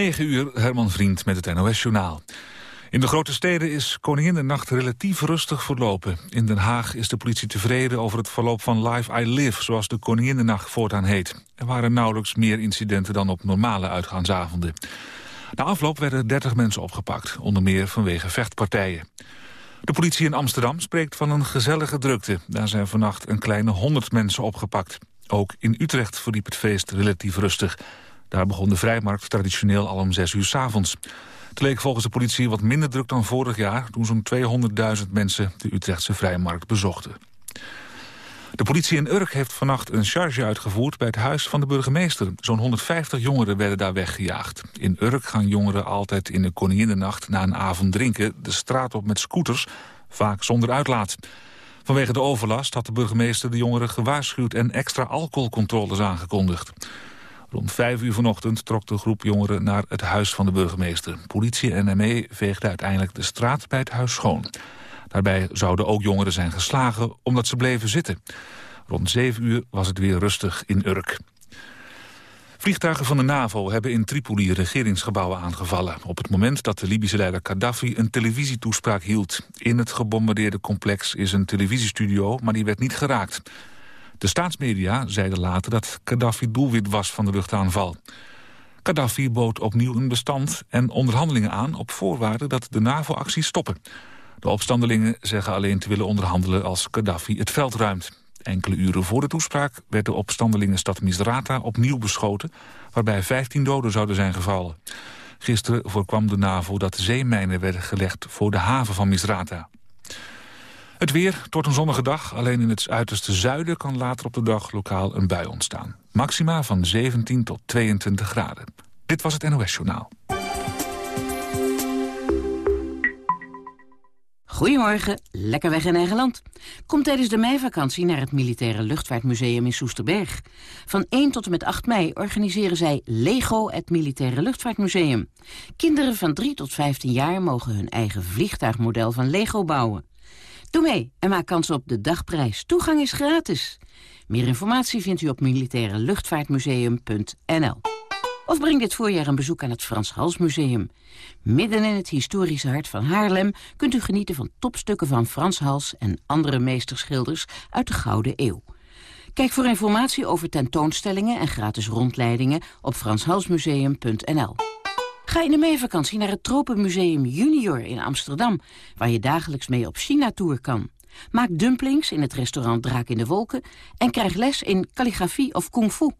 9 uur, Herman Vriend met het NOS-journaal. In de grote steden is Koninginnenacht relatief rustig verlopen. In Den Haag is de politie tevreden over het verloop van Live I Live... zoals de Koninginnenacht voortaan heet. Er waren nauwelijks meer incidenten dan op normale uitgaansavonden. Na afloop werden 30 mensen opgepakt, onder meer vanwege vechtpartijen. De politie in Amsterdam spreekt van een gezellige drukte. Daar zijn vannacht een kleine 100 mensen opgepakt. Ook in Utrecht verliep het feest relatief rustig. Daar begon de vrijmarkt traditioneel al om 6 uur s avonds. Het leek volgens de politie wat minder druk dan vorig jaar... toen zo'n 200.000 mensen de Utrechtse vrijmarkt bezochten. De politie in Urk heeft vannacht een charge uitgevoerd bij het huis van de burgemeester. Zo'n 150 jongeren werden daar weggejaagd. In Urk gaan jongeren altijd in de Koninginnenacht na een avond drinken... de straat op met scooters, vaak zonder uitlaat. Vanwege de overlast had de burgemeester de jongeren gewaarschuwd... en extra alcoholcontroles aangekondigd. Rond vijf uur vanochtend trok de groep jongeren naar het huis van de burgemeester. Politie en ME veegden uiteindelijk de straat bij het huis schoon. Daarbij zouden ook jongeren zijn geslagen omdat ze bleven zitten. Rond zeven uur was het weer rustig in Urk. Vliegtuigen van de NAVO hebben in Tripoli regeringsgebouwen aangevallen... op het moment dat de Libische leider Gaddafi een televisietoespraak hield. In het gebombardeerde complex is een televisiestudio, maar die werd niet geraakt. De staatsmedia zeiden later dat Gaddafi doelwit was van de luchtaanval. Gaddafi bood opnieuw een bestand en onderhandelingen aan... op voorwaarde dat de NAVO-acties stoppen. De opstandelingen zeggen alleen te willen onderhandelen als Gaddafi het veld ruimt. Enkele uren voor de toespraak werd de opstandelingenstad Misrata opnieuw beschoten... waarbij 15 doden zouden zijn gevallen. Gisteren voorkwam de NAVO dat zeemijnen werden gelegd voor de haven van Misrata. Het weer, tot een zonnige dag. Alleen in het uiterste zuiden kan later op de dag lokaal een bui ontstaan. Maxima van 17 tot 22 graden. Dit was het NOS Journaal. Goedemorgen, lekker weg in eigen land. Kom tijdens de meivakantie naar het Militaire Luchtvaartmuseum in Soesterberg. Van 1 tot en met 8 mei organiseren zij LEGO, het Militaire Luchtvaartmuseum. Kinderen van 3 tot 15 jaar mogen hun eigen vliegtuigmodel van LEGO bouwen. Doe mee en maak kans op de dagprijs. Toegang is gratis. Meer informatie vindt u op militaireluchtvaartmuseum.nl. Of breng dit voorjaar een bezoek aan het Frans Hals Museum. Midden in het historische hart van Haarlem kunt u genieten van topstukken van Frans Hals en andere meesterschilders uit de Gouden Eeuw. Kijk voor informatie over tentoonstellingen en gratis rondleidingen op franshalsmuseum.nl. Ga in de meevakantie naar het Tropenmuseum Junior in Amsterdam... waar je dagelijks mee op China-tour kan. Maak dumplings in het restaurant Draak in de Wolken... en krijg les in kalligrafie of kung fu.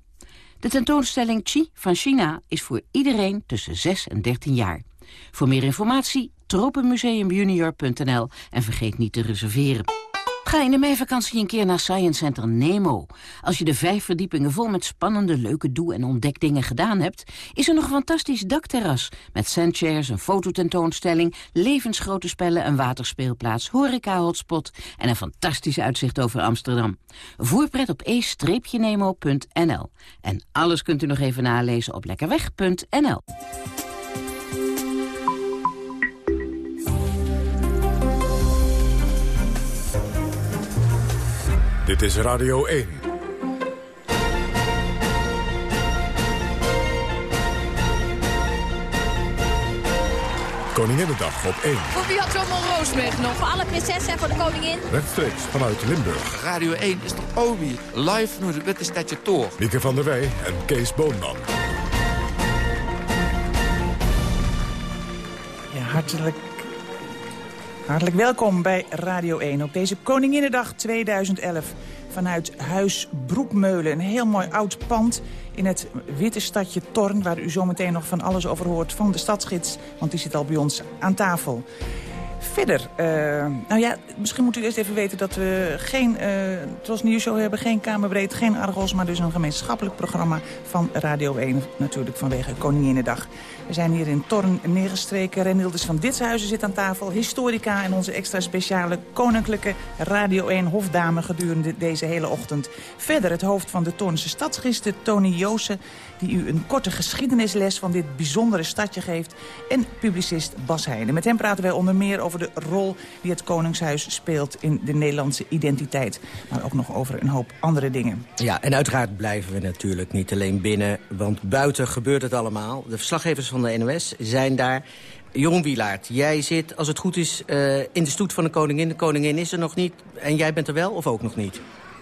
De tentoonstelling Chi van China is voor iedereen tussen 6 en 13 jaar. Voor meer informatie tropenmuseumjunior.nl en vergeet niet te reserveren. Ga in de meivakantie een keer naar Science Center Nemo. Als je de vijf verdiepingen vol met spannende, leuke doe- en ontdekdingen gedaan hebt... is er nog een fantastisch dakterras met sandchairs, een fototentoonstelling... levensgrote spellen, een waterspeelplaats, horeca-hotspot... en een fantastisch uitzicht over Amsterdam. Voorpret op e-nemo.nl. En alles kunt u nog even nalezen op lekkerweg.nl. Dit is Radio 1. Koninginnedag op 1. Voor wie had zo'n roos meegenomen? Voor alle prinsessen en voor de koningin. Rechtstreeks vanuit Limburg. Radio 1 is toch Obi, live vanuit het Witte Stadje Toor. Mieke van der Wij en Kees Boonman. Ja, hartelijk, hartelijk welkom bij Radio 1 op deze Koninginnedag 2011 vanuit Huis Broekmeulen. Een heel mooi oud pand in het witte stadje Torn... waar u zometeen nog van alles over hoort van de stadsgids... want die zit al bij ons aan tafel. Verder, uh, nou ja, misschien moet u eerst even weten dat we geen uh, Tros Show hebben. Geen Kamerbreed, geen Argos, maar dus een gemeenschappelijk programma van Radio 1. Natuurlijk vanwege Koninginnedag. We zijn hier in Torn neergestreken. Renilders van Ditshuizen zit aan tafel. Historica en onze extra speciale koninklijke Radio 1 hofdame gedurende deze hele ochtend. Verder het hoofd van de Tornse stadsgisten, Tony Joosen... die u een korte geschiedenisles van dit bijzondere stadje geeft. En publicist Bas Heijnen. Met hem praten wij onder meer over de rol die het Koningshuis speelt in de Nederlandse identiteit. Maar ook nog over een hoop andere dingen. Ja, en uiteraard blijven we natuurlijk niet alleen binnen, want buiten gebeurt het allemaal. De verslaggevers van de NOS zijn daar. Jeroen Wielaert, jij zit, als het goed is, uh, in de stoet van de koningin. De koningin is er nog niet en jij bent er wel of ook nog niet?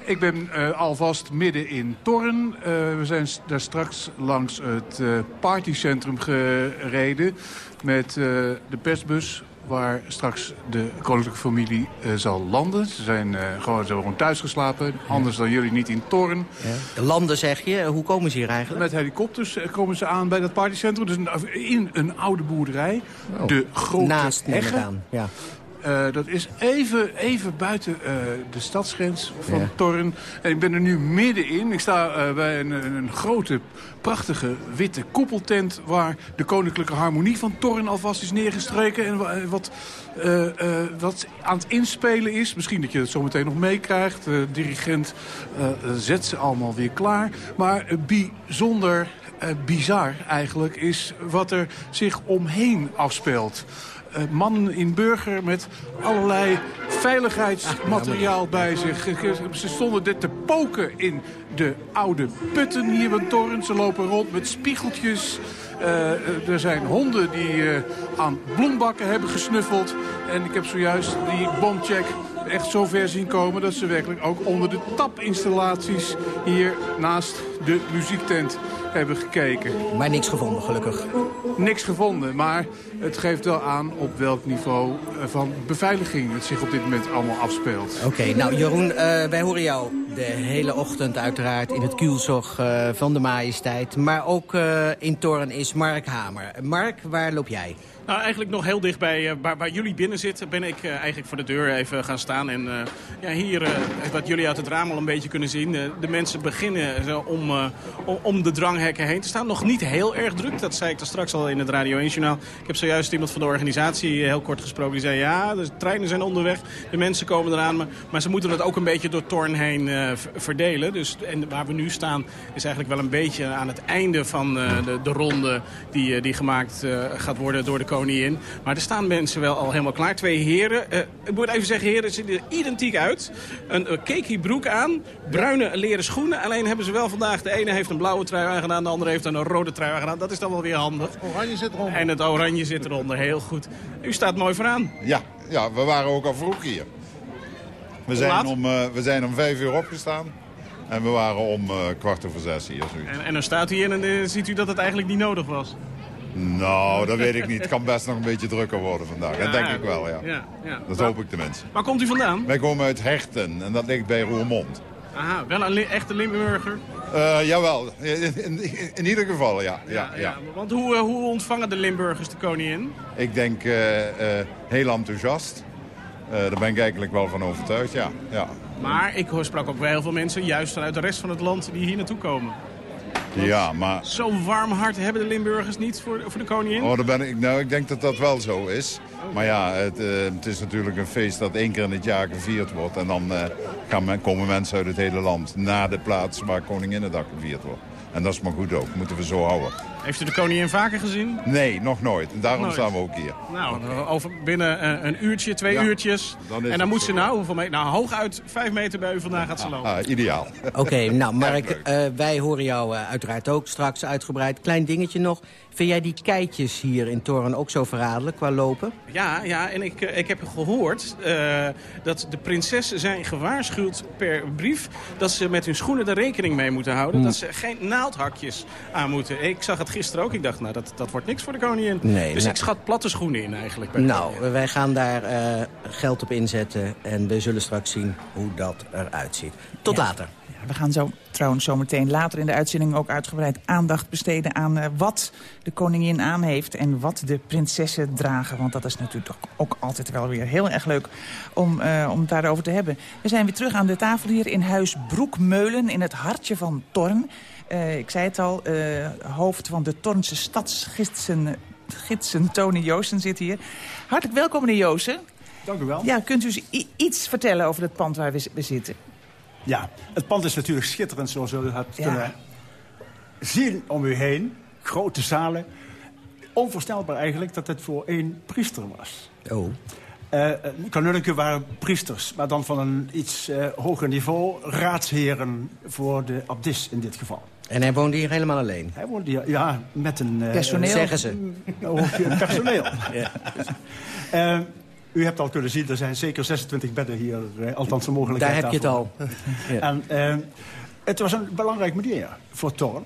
Ik ben uh, alvast midden in Torren. Uh, we zijn daar straks langs het uh, partycentrum gereden met de persbus waar straks de koninklijke familie zal landen. Ze zijn gewoon, ze hebben gewoon thuis geslapen. Anders dan jullie niet in Torren. Ja. Landen zeg je? Hoe komen ze hier eigenlijk? Met helikopters komen ze aan bij dat partycentrum. Dus in een oude boerderij. Oh. De grote Naast Egge. Ja. Uh, dat is even, even buiten uh, de stadsgrens van ja. Torren. En ik ben er nu middenin. Ik sta uh, bij een, een, grote, prachtige witte koepeltent... waar de koninklijke harmonie van Torren alvast is neergestreken. En wat, wat aan het inspelen is. Misschien dat je het zo meteen nog meekrijgt. De dirigent zet ze allemaal weer klaar. Maar bijzonder bizar eigenlijk is wat er zich omheen afspeelt. Uh, mannen in burger met allerlei veiligheidsmateriaal bij zich. Ze stonden dit te poken in de oude putten hier van Torren. Ze lopen rond met spiegeltjes. Uh, er zijn honden die uh, aan bloembakken hebben gesnuffeld. En ik heb zojuist die bomcheck echt zo ver zien komen... dat ze werkelijk ook onder de tapinstallaties hier naast de muziektent hebben gekeken. Maar niks gevonden, gelukkig. Niks gevonden, maar het geeft wel aan op welk niveau van beveiliging het zich op dit moment allemaal afspeelt. Oké, okay, nou Jeroen, uh, wij horen jou de hele ochtend uiteraard in het kielzog uh, van de majesteit. Maar ook uh, in Toren is Mark Hamer. Mark, waar loop jij? Nou, eigenlijk nog heel dicht bij uh, waar, waar, jullie binnen zitten, ben ik uh, eigenlijk voor de deur even gaan staan. En uh, ja, hier, wat jullie uit het raam al een beetje kunnen zien, de mensen beginnen om, om, om de dranghekken heen te staan. Nog niet heel erg druk, dat zei ik er straks al in het Radio 1-journaal. Ik heb zojuist iemand van de organisatie heel kort gesproken. Die zei, ja, de treinen zijn onderweg, de mensen komen eraan. Maar, ze moeten het ook een beetje door Torn heen verdelen. Dus, en waar we nu staan is eigenlijk wel een beetje aan het einde van de, de ronde die, die gemaakt gaat worden door de koningin. Maar er staan mensen wel al helemaal klaar. Twee heren. Uh, ik moet even zeggen, heren zien er identiek uit. Een uh, cakey broek aan. Bruine leren schoenen. Alleen hebben ze wel vandaag... De ene heeft een blauwe trui aangedaan. De andere heeft een rode trui aangedaan. Dat is dan wel weer handig. Oranje zit eronder. En het oranje zit eronder. Heel goed. U staat mooi vooraan. Ja, ja we waren ook al vroeg hier. We zijn, om, uh, we zijn om vijf uur opgestaan. En we waren om kwart over zes hier. En, en dan staat u in en ziet u dat het eigenlijk niet nodig was. Nou, dat weet ik niet. Het kan best nog een beetje drukker worden vandaag. Ja, dat denk ik wel, ja. ja, ja. Dat hoop ik tenminste. Waar komt u vandaan? Wij komen uit Herten en dat ligt bij Roermond. Aha, wel een li echte Limburger? Uh, jawel, in, in, in, ieder geval, ja. ja, ja, ja. Want hoe, uh, hoe ontvangen de Limburgers de koningin? Ik denk uh, heel enthousiast. daar ben ik eigenlijk wel van overtuigd, ja. ja. Maar ik sprak ook wel heel veel mensen, juist vanuit de rest van het land, die hier naartoe komen. Ja, maar... Zo'n warm hart hebben de Limburgers niet voor, voor de koningin? Oh, daar ben ik, nou, ik denk dat dat wel zo is. Okay. Maar ja, het, uh, het, is natuurlijk een feest dat één keer in het jaar gevierd wordt. En dan uh, gaan men, komen mensen uit het hele land naar de plaats waar Koninginnedag gevierd wordt. En dat is maar goed ook, moeten we zo houden. Heeft u de koningin vaker gezien? Nee, nog nooit. En daarom nooit. staan we ook hier. Nou, over binnen een uurtje, twee ja, uurtjes. Dan en dan moet ze nou, hoeveel meter? Nou, hooguit vijf meter bij u vandaan gaat ze lopen. Ah, ah, ideaal. Oké, okay, nou Mark, uh, wij horen jou uh, uiteraard ook straks uitgebreid. Klein dingetje nog. Vind jij die keitjes hier in Toren ook zo verraderlijk qua lopen? Ja, ja en ik, ik heb gehoord uh, dat de prinsessen zijn gewaarschuwd per brief... dat ze met hun schoenen er rekening mee moeten houden. Hmm. Dat ze geen naaldhakjes aan moeten. Ik zag het gisteren ook. Ik dacht, nou, dat, dat wordt niks voor de koningin. Nee, dus nou, ik schat platte schoenen in eigenlijk. Bij nou, wij gaan daar uh, geld op inzetten. En we zullen straks zien hoe dat eruit ziet. Tot ja. later. We gaan zo trouwens zometeen later in de uitzending ook uitgebreid aandacht besteden aan uh, wat de koningin aan heeft en wat de prinsessen dragen. Want dat is natuurlijk ook altijd wel weer heel erg leuk om, uh, om het daarover te hebben. We zijn weer terug aan de tafel hier in huis Broekmeulen in het hartje van Torn. Uh, ik zei het al, hoofd van de Tornse stadsgidsen gidsen, Tony Joosten zit hier. Hartelijk welkom meneer Joosten. Dank u wel. Ja, kunt u iets vertellen over het pand waar we, we zitten? Ja, het pand is natuurlijk schitterend zoals u had ja. kunnen zien om u heen. Grote zalen. Onvoorstelbaar eigenlijk dat het voor één priester was. Oh. Uh, kanunniken waren priesters, maar dan van een iets uh, hoger niveau. Raadsheren voor de abdis in dit geval. En hij woonde hier helemaal alleen? Hij woonde hier, ja, met een... Uh, personeel? Zeggen ze. personeel. ja. u hebt al kunnen zien, er zijn zeker 26 bedden hier, althans de mogelijkheid Daar heb je het al. ja. En het was een belangrijk meneer voor Torn.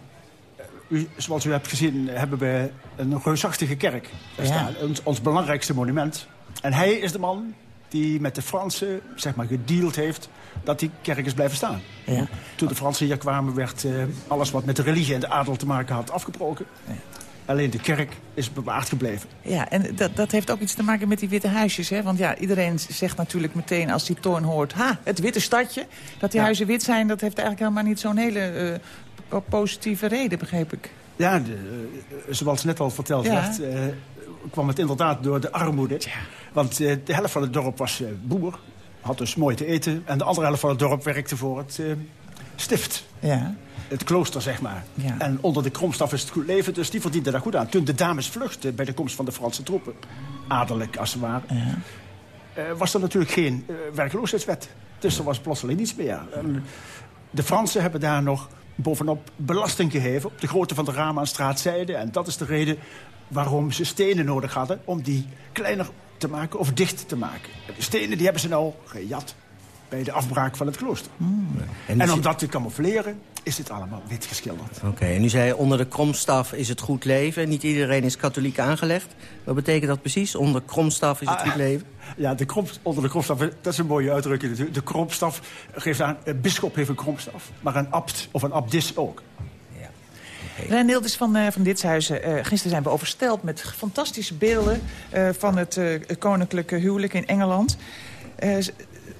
U, zoals u hebt gezien hebben we een reusachtige kerk. Ja. Ons, ons belangrijkste monument. En hij is de man die met de Fransen zeg maar, gedeeld heeft dat die kerk is blijven staan. Ja. Toen de Fransen hier kwamen werd uh, alles wat met de religie en de adel te maken had afgebroken. Ja. Alleen de kerk is bewaard gebleven. Ja, en dat, dat heeft ook iets te maken met die witte huisjes. Hè? Want ja, iedereen zegt natuurlijk meteen als die toorn hoort... ha, het witte stadje. Dat die huizen wit zijn, dat heeft eigenlijk helemaal niet zo'n hele uh, positieve reden, begreep ik. Ja, de, uh, zoals net al verteld werd kwam het inderdaad door de armoede. Want de helft van het dorp was boer, had dus mooi te eten. En de andere helft van het dorp werkte voor het stift. Ja. Het klooster, zeg maar. Ja. En onder de kromstaf is het goed leven, dus die verdiende daar goed aan. Toen de dames vluchtten bij de komst van de Franse troepen, adellijk als ze waren... Ja. was er natuurlijk geen werkloosheidswet. Dus er was plotseling niets meer. En de Fransen hebben daar nog bovenop belasting gegeven... op de grootte van de ramen aan straatzijde. En dat is de reden waarom ze stenen nodig hadden... om die kleiner te maken of dicht te maken. De stenen die hebben ze nou gejat bij de afbraak van het klooster. Hmm. En, en, om dat te camoufleren is dit allemaal wit geschilderd. Oké, en nu zei je onder de kromstaf is het goed leven. Niet iedereen is katholiek aangelegd. Wat betekent dat precies? Onder kromstaf is het ah, goed leven? Ja, de krom, onder de kromstaf, dat is een mooie uitdrukking natuurlijk. De kromstaf geeft aan, een bischop heeft een kromstaf. Maar een abt of een abdis ook. Rijn Nilders van, uh, van Ditshuizen. Uh, gisteren zijn we oversteld met fantastische beelden... Uh, van het koninklijke huwelijk in Engeland.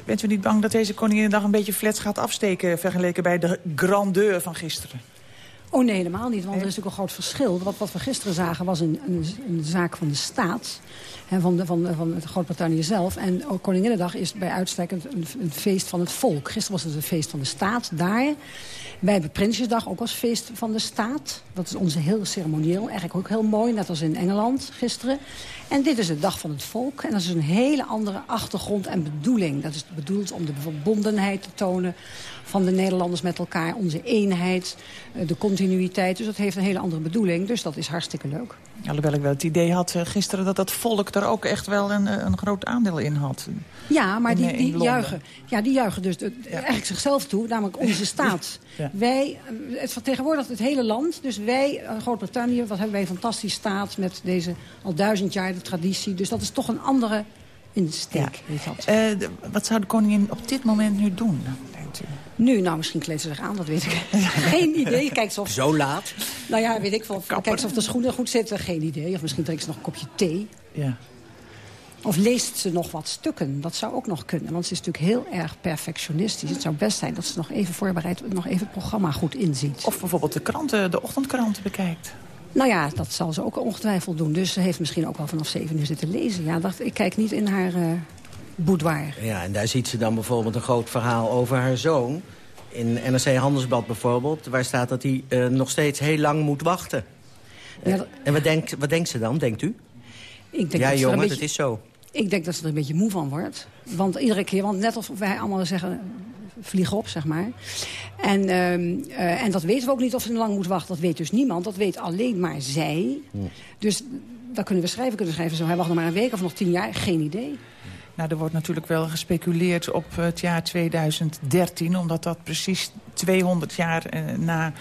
Bent u niet bang dat deze Koninginnedag een beetje flats gaat afsteken... vergeleken bij de grandeur van gisteren? Oh nee, helemaal niet. Want er is natuurlijk een groot verschil. Wat, wat we gisteren zagen was een, een, een zaak van de staat. Hè, van, de, van, van het Groot-Brittannië zelf. En ook Koninginnedag is bij uitstek een, een, feest van het volk. Gisteren was het een feest van de staat daar. Wij hebben Prinsjesdag ook als feest van de staat. Dat is onze heel ceremonieel. Eigenlijk ook heel mooi, net als in Engeland gisteren. En dit is de dag van het volk. En dat is een hele andere achtergrond en bedoeling. Dat is bedoeld om de verbondenheid te tonen van de Nederlanders met elkaar. Onze eenheid, eh, de continuïteit. Dus dat heeft een hele andere bedoeling. Dus dat is hartstikke leuk. Alhoewel ik wel het idee had eh, gisteren dat dat volk er ook echt wel een, eh, een groot aandeel in had. Ja, maar die, die juichen, ja, die juichen dus eigenlijk zichzelf toe, namelijk onze staat. Wij, het vertegenwoordigt het hele land. Dus wij, Groot-Brittannië, wat hebben wij een fantastische staat... met deze al duizend jaar de traditie. Dus dat is toch een andere insteek. Ja. Uh, wat zou de koningin op dit moment nu doen, denkt u? Nu, nou, misschien kleedt ze zich aan, dat weet ik. Geen idee. Kijkt of... Zo laat? Nou ja, weet ik wel. Kijkt ze of de schoenen goed zitten. Geen idee. Of misschien drinkt ze nog een kopje thee. Ja. Of leest ze nog wat stukken? Dat zou ook nog kunnen. Want ze is natuurlijk heel erg perfectionistisch. Het zou best zijn dat ze nog even voorbereid... nog even het programma goed inziet. Of bijvoorbeeld de kranten, de ochtendkranten bekijkt. Nou ja, dat zal ze ook ongetwijfeld doen. Dus ze heeft misschien ook wel vanaf zeven uur zitten lezen. Ja, dacht, ik kijk niet in haar uh, boudoir. Ja, en daar ziet ze dan bijvoorbeeld een groot verhaal over haar zoon. In NRC Handelsblad bijvoorbeeld, waar staat dat hij uh, nog steeds heel lang moet wachten. Ja, uh, en wat denkt, wat denkt ze dan, denkt u? Ik denk ja, dat jongen, beetje, het is zo. Ik denk dat ze er een beetje moe van wordt. Want iedere keer, want net of wij allemaal zeggen vlieg op, zeg maar. En, uh, en dat weten we ook niet of ze lang moet wachten. Dat weet dus niemand. Dat weet alleen maar zij. Dus daar kunnen we schrijven, kunnen we schrijven. Zo, hij wacht nog maar een week of nog tien jaar. Geen idee. Nou, er wordt natuurlijk wel gespeculeerd op het jaar 2013... omdat dat precies 200 jaar uh, na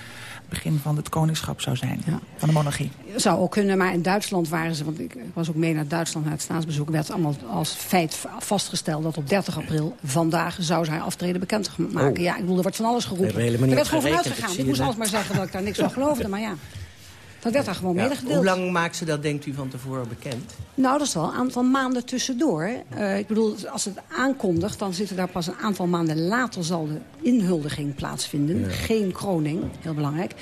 begin van het koningschap zou zijn. Ja. Van de monarchie. Zou ook kunnen, maar in Duitsland waren ze... want ik was ook mee naar Duitsland naar het staatsbezoek... werd allemaal als feit vastgesteld dat op 30 april... vandaag zou zij aftreden bekend maken. Oh. Ja, ik bedoel, er wordt van alles geroepen. Er werd gewoon vanuit gegaan. Ik moest alles maar zeggen dat ik daar niks van geloofde, maar ja. Dat werd daar gewoon ja, medegedeeld. Hoe lang maakt ze dat, denkt u, van tevoren bekend? Nou, dat is wel een aantal maanden tussendoor. Uh, ik bedoel, als het aankondigt, dan zitten daar pas een aantal maanden later... zal de inhuldiging plaatsvinden. Geen kroning, heel belangrijk.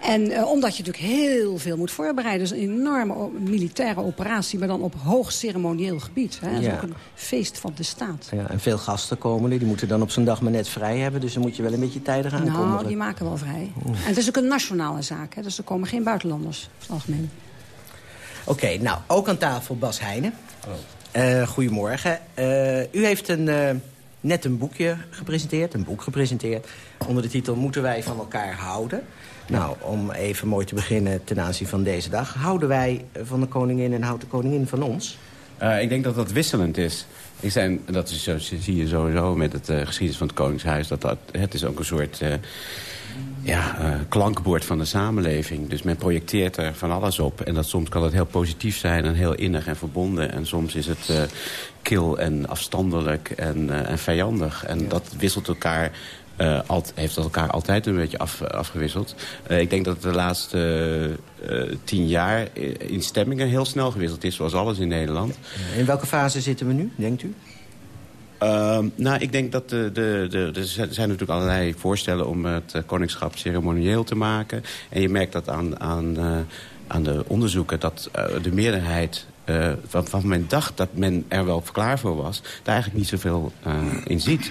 En uh, omdat je natuurlijk heel veel moet voorbereiden. Dus een enorme militaire operatie, maar dan op hoog ceremonieel gebied. Hè. Dat is ook een feest van de staat. Ja, en veel gasten komen, die moeten dan op zijn dag maar net vrij hebben. Dus dan moet je wel een beetje tijdig aankomen. Nou, die maken wel vrij. En het is ook een nationale zaak, hè, dus er komen geen buitenlanders. Oké, nou, ook aan tafel Bas Heijnen. Uh, goedemorgen. Uh, u heeft een, uh, net een boekje gepresenteerd, een boek gepresenteerd... onder de titel Moeten wij van elkaar houden? Nou, om even mooi te beginnen ten aanzien van deze dag. Houden wij van de koningin en houdt de koningin van ons? ik denk dat dat wisselend is. Ik zijn, dat is zo, zie je sowieso met het geschiedenis van het Koningshuis... dat, dat het is ook een soort ja, uh, klankbord van de samenleving. Dus men projecteert er van alles op. En dat soms kan het heel positief zijn en heel innig en verbonden. En soms is het uh, kil en afstandelijk en, uh, en vijandig. En dat wisselt elkaar... Alt, heeft dat elkaar altijd een beetje af, afgewisseld. ik denk dat het de laatste tien jaar in stemmingen heel snel gewisseld is, zoals alles in Nederland. In welke fase zitten we nu, denkt u? Uh, nou, ik denk dat de, de, de, er zijn natuurlijk allerlei voorstellen om het eh, koningschap ceremonieel te maken. En je merkt dat aan, aan, uh, aan de onderzoeken dat uh, de meerderheid... Uh, waarvan men dacht dat men er wel klaar voor was... daar eigenlijk niet zoveel in ziet.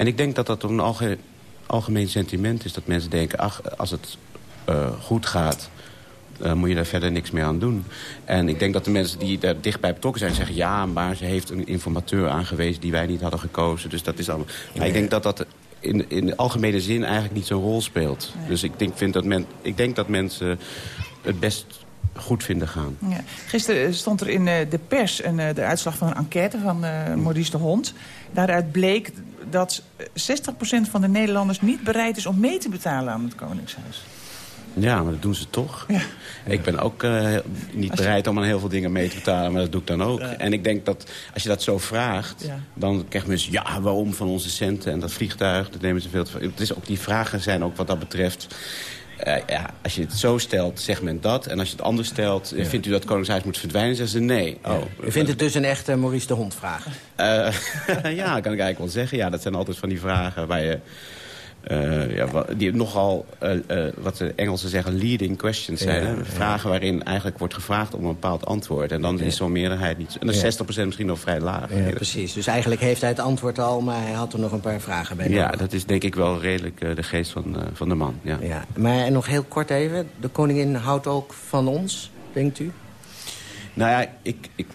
En ik denk dat dat een algemeen, algemeen sentiment is. Dat mensen denken, ach, als het goed gaat uh, moet je daar verder niks meer aan doen. En ik denk dat de mensen die daar dichtbij betrokken zijn zeggen... ja, maar ze heeft een informateur aangewezen die wij niet hadden gekozen. Dus dat is allemaal... Maar ik denk dat dat in, in de algemene zin eigenlijk niet zo'n rol speelt. Dus ik denk, vind dat men, ik denk dat mensen het best goed vinden gaan. Ja. Gisteren stond er in de pers een, de uitslag van een enquête van uh, Maurice de Hond. Daaruit bleek dat 60% van de Nederlanders niet bereid is om mee te betalen aan het Koningshuis. Ja, maar dat doen ze toch. Ja. Ik ben ook uh, niet bereid om aan heel veel dingen mee te betalen, maar dat doe ik dan ook. En ik denk dat als je dat zo vraagt, ja. dan krijgt mensen... ja, waarom van onze centen en dat vliegtuig, dat nemen ze veel te veel. Het is ook, die vragen zijn ook wat dat betreft... Uh, ja, als je het zo stelt, zegt men dat. En als je het anders stelt, ja. vindt u dat Koningshuis moet verdwijnen? Zeggen ze nee. Oh. U vindt het dus een echte Maurice de Hond vraag? Uh, ja, kan ik eigenlijk wel zeggen. Ja, dat zijn altijd van die vragen waar je uh, ja, die nogal, uh, uh, wat de Engelsen zeggen, leading questions zijn. Ja, Vragen waarin eigenlijk wordt gevraagd om een bepaald antwoord. En dan is zo'n meerderheid niet... En dan is 60% misschien nog vrij laag. Ja, precies. Dus eigenlijk heeft hij het antwoord al, maar hij had er nog een paar vragen bij. Ja, dat is denk ik wel redelijk de geest van, van de man. Ja. Ja. Maar nog heel kort even. De koningin houdt ook van ons, denkt u? Nou ja, ik, ik,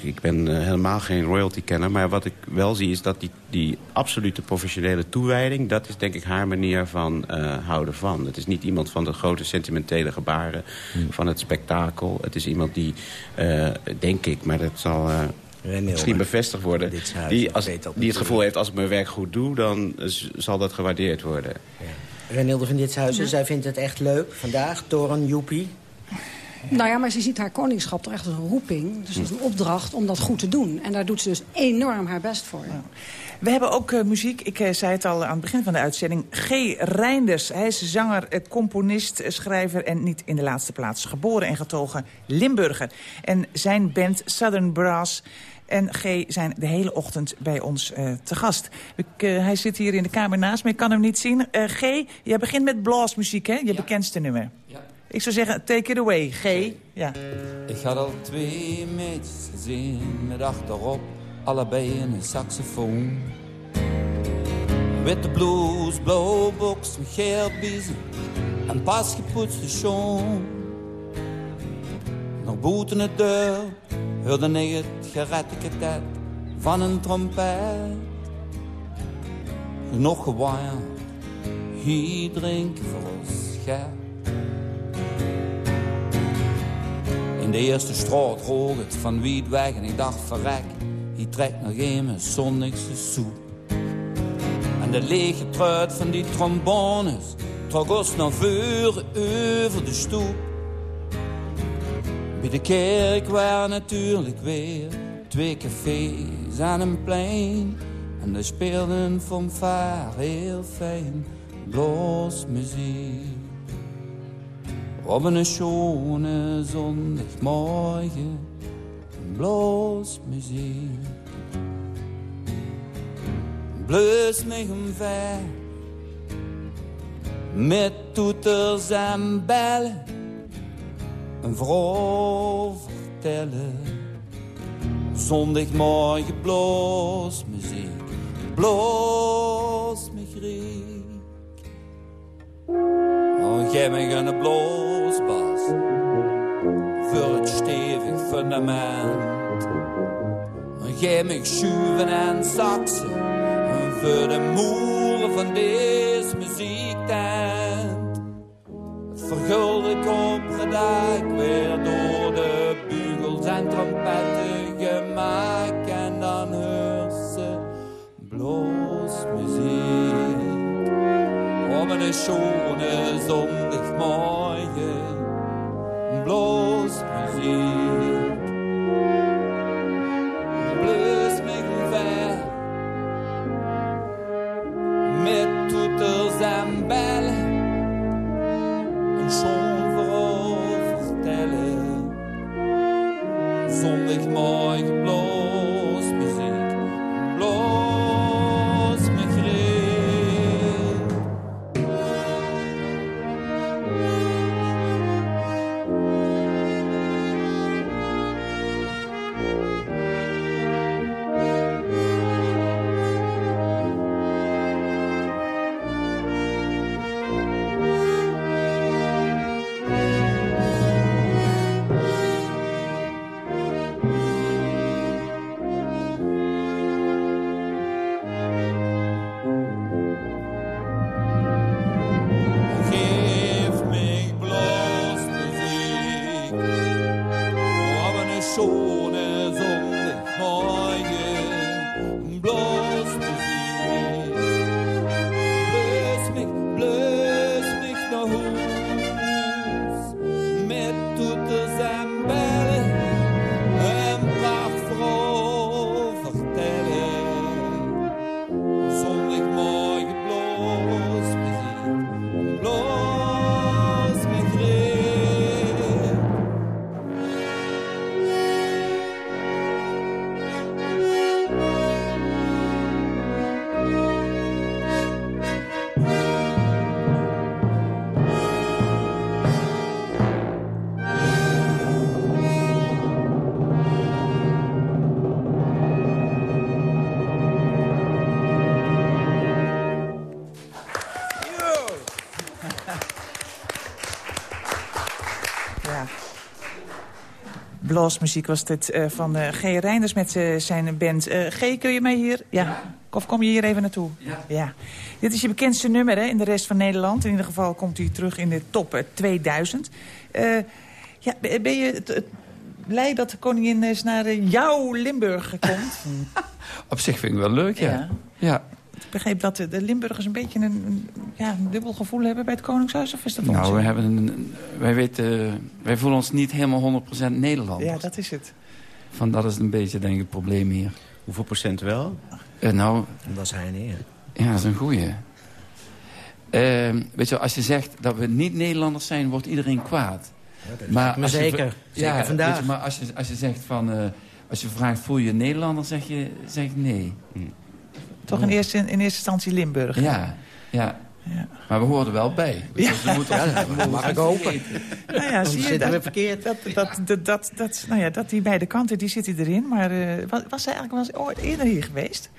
ik ben uh, helemaal geen royalty-kenner. Maar wat ik wel zie is dat die, die absolute professionele toewijding... dat is denk ik haar manier van uh, houden van. Het is niet iemand van de grote sentimentele gebaren hmm. van het spektakel. Het is iemand die, uh, denk ik, maar dat zal... misschien bevestigd worden. Die, als, die het gevoel heeft, als ik mijn werk goed doe... dan zal dat gewaardeerd worden. Ja. Renilde van Ditshuizen, ja. zij vindt het echt leuk. Vandaag, Toren, Joepie. Nou ja, maar ze ziet haar koningschap toch echt als een roeping. Dus het is een opdracht om dat goed te doen. En daar doet ze dus enorm haar best voor. Ja. We hebben ook uh, muziek. Ik uh, zei het al aan het begin van de uitzending. G. Reinders. Hij is zanger, uh, componist, schrijver... en niet in de laatste plaats geboren en getogen Limburger. En zijn band Southern Brass en G zijn de hele ochtend bij ons uh, te gast. Ik, uh, hij zit hier in de kamer naast me, ik kan hem niet zien. Uh, G, jij begint met blasmuziek, hè? Je ja. bekendste nummer. Ik zou zeggen, take it away. G. Ja. Ik had al twee meisjes gezien met achterop allebei een saxofoon. Witte blouse, blauwe box geel biezen en pas gepoetste schoen. Nog buiten de deur hoorde ik het geretteketet van een trompet. Nog gewaaien, hier drinken voor ons gek. De eerste straat rook het van wiet weg en ik dacht verrek, hier trekt nog een mijn zonnigste soep. En de lege truit van die trombones trok ons naar voren over de stoep. Bij de kerk waren natuurlijk weer twee cafés aan een plein. En daar speelden van vaar heel fijn muziek. Op een schone zondagmorgen, bloos muziek. Bleus me omver, met toeters en bellen, een vrouw vertellen. Zondagmorgen bloos muziek, bloos me Oh, geef een bloosbas voor het stevig fundament. Geef me schuiven en saxen voor de moeren van deze muziektent. Verguld ik op weer door de bugels en trompetten Op een schone zondagmorgen, bloosmuziek. Blasmuziek was dit eh, van eh, G. Reinders met eh, zijn band. Eh, G, kun je mij hier... Ja. Of kom je hier even naartoe? Ja. Dit is je bekendste nummer hè, in de rest van Nederland. In ieder geval komt hij terug in de top eh, 2000. Eh, ja, ben je blij dat de koningin eens naar jouw Limburg komt? Op zich vind ik wel leuk, ja. Ja. ja. Ik begreep dat de, Limburgers een beetje een, een, ja, een dubbel gevoel hebben bij het Koningshuis. Of is dat Nou, we hebben een, wij, weten, wij voelen ons niet helemaal 100% Nederland. Ja, dat is het. Van, dat is een beetje, denk ik, het probleem hier. Hoeveel procent wel? Eh, nou, Dat is hij ja, dat is een goeie. Ehm, weet je, als je zegt dat we niet Nederlanders zijn, wordt iedereen kwaad. je zeker. Zeker ja, vandaag. je, maar als je, als je zegt van... eh, als je vraagt, voel je Nederlander, zeg je, zeg nee. Toch in eerste, in eerste instantie Limburg. Ja, ja. Ja. Maar we horen wel bij. Dus we moeten Ja, dat mag ik hopen. Nou ja, zie je, we dat, verkeerd. dat, dat, dat, dat, nou ja, dat die beide kanten, die zitten erin. Maar eh, was, was zij eigenlijk wel eens ooit eerder hier geweest?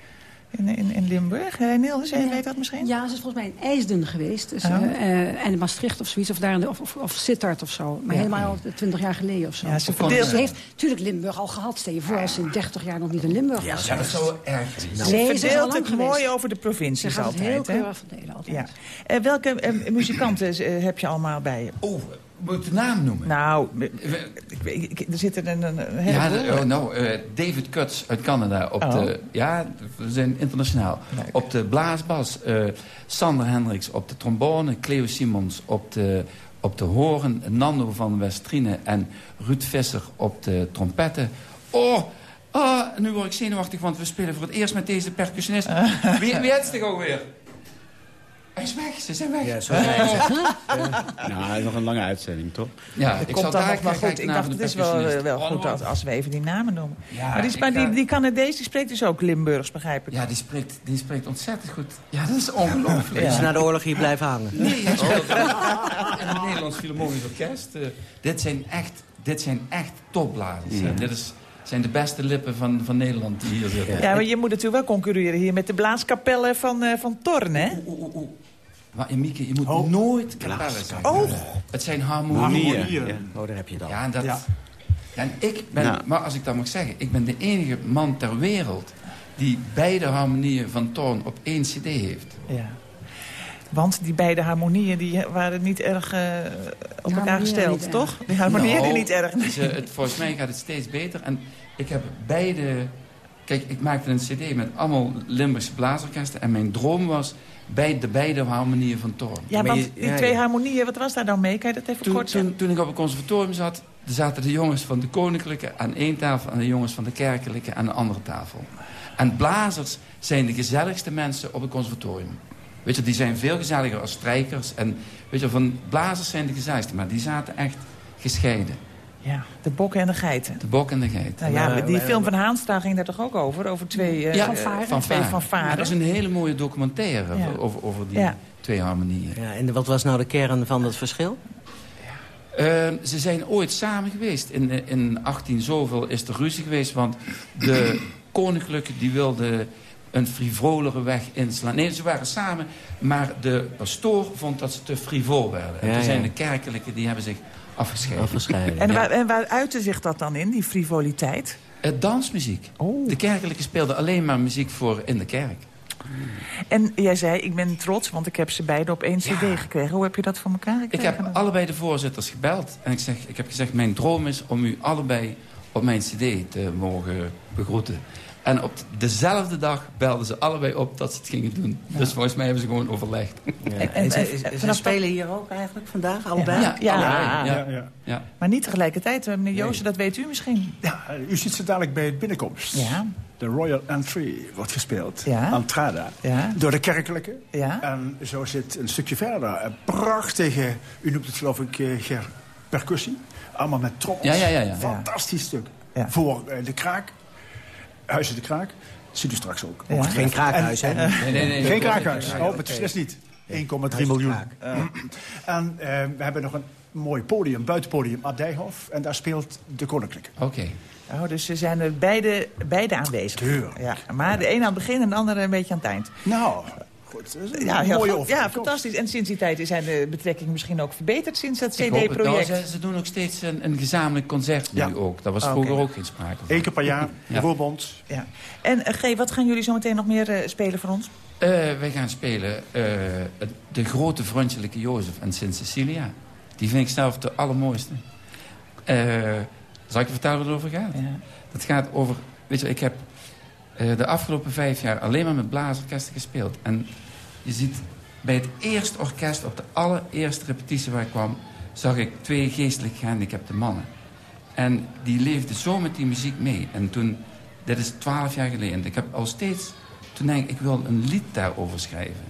In, in, in Limburg? Uh, Niels, jij weet dat misschien? Ja, ze is volgens mij in IJsden geweest. Dus, Oh. eh, eh, en in Maastricht of zoiets. Of, daar in de, of, of, of Sittard of zo. Maar Ja. helemaal al twintig jaar geleden of zo. Ja, ze Dus verdeelt- ze heeft natuurlijk Limburg al gehad. Stel je voor als ze in 30 jaar nog niet in Limburg was. Ja, dat is zo erg. Ze Nee, ze verdeelt lang het geweest. mooi over de Ze provincies altijd. heel hè? keurig verdelen altijd. Ja. Eh, welke muzikanten heb je allemaal bij je? Oh, moet ik de naam noemen? Nou, ik, er zitten een, een, Ja, heleboel. de- oh, nou, eh, David Cuts uit Canada. Op Oh. de, ja, we zijn internationaal. Op de blaasbas, eh, Sander Hendricks op de trombone, Cleo Simons op de, op de horen, Nando van Westrine en Ruud Visser op de trompetten. Oh, ah, nu word ik zenuwachtig, want we spelen voor het eerst met deze percussionist. Wie, wie het zich alweer? Hij is weg, ze zijn weg. Ja, zo Nou, nog een lange uitzending, toch? Ja, Het ik komt zal dan daar kijken goed. Ik dacht, het is wel, eh, wel Oh, goed nou. als, als we even die namen noemen. Ja, maar die, maar die, ga- die Canadees die spreekt dus ook Limburgs, begrijp ik. Ja, die spreekt, die spreekt ontzettend goed. Ja, dat is ongelooflijk. Is na de oorlog hier blijven hangen? Nee, hij speelt in het Nederlands Philharmonisch Orkest. Eh, dit, zijn echt, dit zijn echt topblazers. Ja. Eh, Dit is, zijn de beste lippen van, van Nederland die hier zitten. Ja, maar je moet natuurlijk wel concurreren hier met de blaaskapellen van, eh van Torn, hè? Maar Mieke, je moet nooit kapellen zeggen. Oh. Het zijn harmonieën. Harmonieën. Ja. Oh, daar heb je al. Ja, en dat, Ja. En ik ben, Nou. maar als ik dat mag zeggen, ik ben de enige man ter wereld die beide harmonieën van Toorn op één cd heeft. Ja. Want die beide harmonieën die waren niet erg eh, op elkaar harmonieën gesteld, toch? Die harmonieën Nou, niet erg. ze- het, volgens mij gaat het steeds beter. En ik heb beide... Kijk, ik maakte een cd met allemaal Limburgse blaasorkesten. En mijn droom was bij de beide harmonieën van Toorn. Ja, want die twee harmonieën, wat was daar dan mee? Kan je dat even Toen, kort toen, toen ik op het conservatorium zat, zaten de jongens van de koninklijke aan één tafel... en de jongens van de kerkelijke aan de andere tafel. En blazers zijn de gezelligste mensen op het conservatorium. Weet je, die zijn veel gezelliger als strijkers. En weet je, van blazers zijn de gezelligste, maar die zaten echt gescheiden. Ja, de bokken en de geiten. De bok en de geit. Nou ja, die film van Haanstra ging daar toch ook over? Over twee uh, ja, fanfaren? van Twee Varen. fanfaren. Ja, dat is een hele mooie documentaire Ja. over, over die Ja. twee harmonieën. Ja, en wat was nou de kern van dat verschil? Eh, ze zijn ooit samen geweest. In, eh, in 18 zoveel is er ruzie geweest, want de koninklijke die wilde een frivolere weg inslaan. Nee, ze waren samen, maar de pastoor vond dat ze te frivol werden. En Ja, toen zijn de kerkelijke, die hebben zich afgescheiden. Afgescheiden. En, Ja. waar, en waar uitte zich dat dan in, die frivoliteit? Eh, dansmuziek. Oh. De kerkelijke speelden alleen maar muziek voor in de kerk. En jij zei, ik ben trots, want ik heb ze beide op één cd Ja. gekregen. Hoe heb je dat voor elkaar Ik gekregen? heb allebei de voorzitters gebeld. En ik, zeg, ik heb gezegd, mijn droom is om u allebei op mijn cd te mogen begroeten. En op dezelfde dag belden ze allebei op dat ze het gingen doen. Dus volgens mij hebben ze gewoon overlegd. Ja. En- En, en- ze, spelen hier ook eigenlijk vandaag, allebei? Ja, Ja. allebei. Ja. Ja. Ja, ja. Ja. Maar niet tegelijkertijd, eh, meneer Joosten, dat weet u misschien. Ja, u ziet ze dadelijk bij het binnenkomst. Ja. De Royal Entry wordt gespeeld. Ja. Entrada. Ja. Door de kerkelijke. Ja. En zo zit een stukje verder een prachtige, u noemt het geloof ik, eh, Ger, percussie. Allemaal met trommels. Ja, ja, ja, ja. Fantastisch stuk. Ja. Voor eh, de kraak. Huizen de kraak. Ziet u straks ook. Ja. Geen kraakhuis, hè? Nee, nee, nee, Geen dat kraakhuis. Oh, het is niet. 1,3 miljoen. En eh, we hebben nog een mooi podium, buitenpodium, Abdijhof. En daar speelt de Koninklijke. Oké. Oh, dus ze zijn er beide, beide aanwezig. Tuurlijk. Ja, maar de een aan het begin en de andere een beetje aan het eind. Nou, goed. dat is een Ja, heel mooie ja, fantastisch. En sinds die tijd zijn de betrekkingen misschien ook verbeterd sinds dat. CD-project. Ze, ze doen ook steeds een, een gezamenlijk concert nu ook. Dat was Oké. vroeger ook geen sprake van. Eén keer per jaar, Ja. Roerbond. Ja. En eh, G, wat gaan jullie zo meteen nog meer eh, spelen voor ons? Eh, wij gaan spelen eh, de grote vriendelijke Jozef en Sint Cecilia. Die vind ik zelf de allermooiste. Eh, zal ik je vertellen wat het over gaat? Ja. Het gaat over... Weet je, ik heb eh, de afgelopen vijf jaar alleen maar met blaasorkesten gespeeld. En je ziet bij het eerste orkest, op de allereerste repetitie waar ik kwam... zag ik twee geestelijk gehandicapte mannen. En die leefden zo met die muziek mee. En toen, dit is twaalf jaar geleden. Ik heb al steeds, toen denk ik, ik wil een lied daarover schrijven.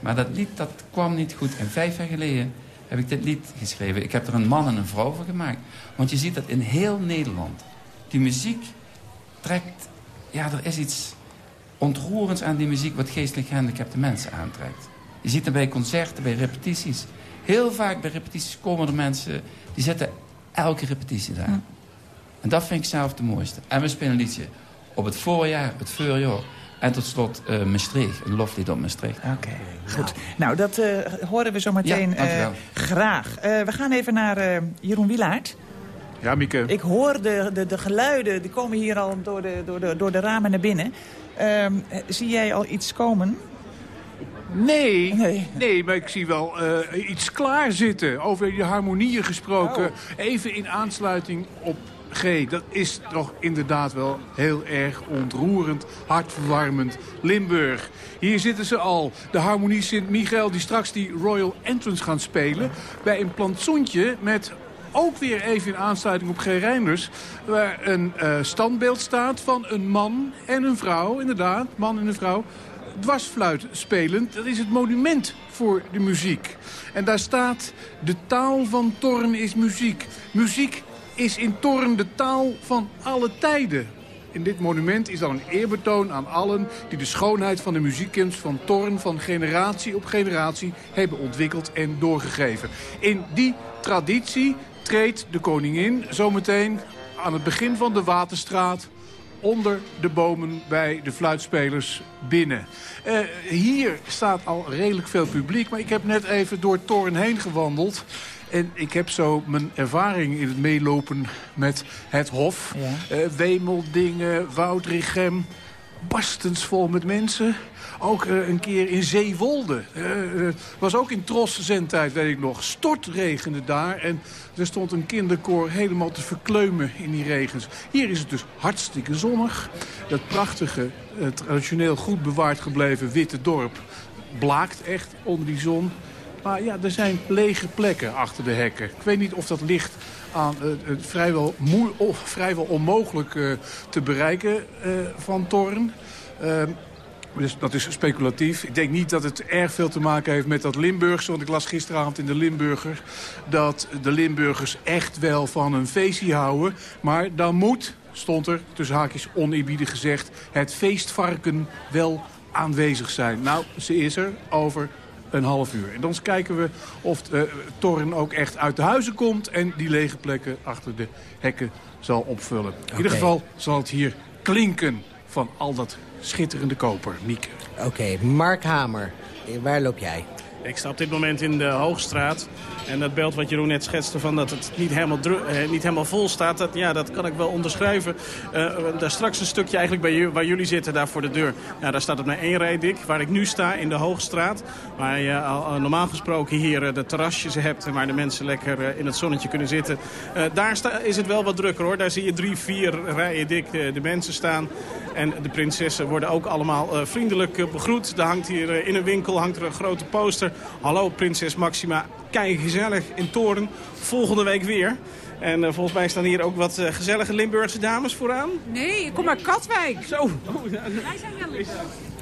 Maar dat lied, dat kwam niet goed. En vijf jaar geleden heb ik dit lied geschreven. Ik heb er een man en een vrouw van gemaakt. Want je ziet dat in heel Nederland. Die muziek trekt, ja, er is iets ontroerends aan die muziek... wat geestelijk gehandicapte mensen aantrekt. Je ziet het bij concerten, bij repetities. Heel vaak bij repetities komen er mensen... die zitten elke repetitie daar. En dat vind ik zelf de mooiste. En we spelen een liedje op het voorjaar, het voorjaar. En tot slot eh Maastricht, een loflied op Maastricht. Oké, goed. Nou, dat eh, horen we zo meteen Ja, eh, graag. Eh, we gaan even naar eh, Jeroen Wielaert. Ja, Mieke. Ik hoor de, de, de geluiden, die komen hier al door de, door de, door de ramen naar binnen. Ehm, eh, zie jij al iets komen? Nee, Nee. nee, maar ik zie wel eh, iets klaarzitten. Over de harmonieën gesproken. Oh. Even in aansluiting op G. Dat is toch inderdaad wel heel erg ontroerend, hartverwarmend. Limburg. Hier zitten ze al. De Harmonie Sint-Michael die straks die Royal Entrance gaan spelen. Bij een plantsoentje met ook weer even in aansluiting op G. Reinders... waar een eh, standbeeld staat van een man en een vrouw. Inderdaad, man en een vrouw dwarsfluit spelend. Dat is het monument voor de muziek. En daar staat, de taal van Torn is muziek. Muziek is in Torn de taal van alle tijden. In dit monument is dan een eerbetoon aan allen... die de schoonheid van de muziekkunst van Torn van generatie op generatie... hebben ontwikkeld en doorgegeven. In die traditie treedt de koningin zometeen aan het begin van de Waterstraat onder de bomen bij de fluitspelers binnen. Eh, hier staat al redelijk veel publiek, maar ik heb net even door het toren heen gewandeld. En ik heb zo mijn ervaring in het meelopen met het Hof. Ja. Eh, Wemeldingen, Woudrichem, barstensvol met mensen. Ook eh, een keer in Zeewolde. Eh, was ook in Tros zendtijd, weet ik nog. Stortregende daar. En er stond een kinderkoor helemaal te verkleumen in die regens. Hier is het dus hartstikke zonnig. Dat prachtige, traditioneel goed bewaard gebleven witte dorp... blaakt echt onder die zon. Maar ja, er zijn lege plekken achter de hekken. Ik weet niet of dat ligt aan het vrijwel, moe- of vrijwel onmogelijk eh, te bereiken eh, van Torren. Ehm, dus dat is speculatief. Ik denk niet dat het erg veel te maken heeft met dat Limburgse. Want ik las gisteravond in de Limburger dat de Limburgers echt wel van een feestje houden. Maar dan moet, stond er tussen haakjes oneerbiedig gezegd, het feestvarken wel aanwezig zijn. Nou, ze is er over een half uur. En dan eens kijken we of de uh, Torren ook echt uit de huizen komt... en die lege plekken achter de hekken zal opvullen. In ieder geval zal het hier klinken van al dat schitterende koper, Mieke. Oké, Mark Hamer, eh, waar loop jij? Ik sta op dit moment in de Hoogstraat. En dat beeld wat Jeroen net schetste van dat het niet helemaal, eh, niet helemaal vol staat... Dat, ja, dat kan ik wel onderschrijven. Eh, daar straks een stukje eigenlijk bij waar jullie zitten, daar voor de deur. Ja, daar staat het maar één rij dik, waar ik nu sta in de Hoogstraat. Waar je al normaal gesproken hier eh, de terrasjes hebt... waar de mensen lekker eh, in het zonnetje kunnen zitten. Eh, daar is het wel wat drukker hoor. Daar zie je drie, vier rijen dik eh, de mensen staan. En de prinsessen worden ook allemaal eh, vriendelijk eh, begroet. Er hangt hier eh, in een winkel hangt er een grote poster. Hallo prinses Maxima, kijk gezellig in Toren. Volgende week weer. En eh, volgens mij staan hier ook wat eh, gezellige Limburgse dames vooraan. Nee, ik kom uit Katwijk. Zo. Wij zijn wel eens.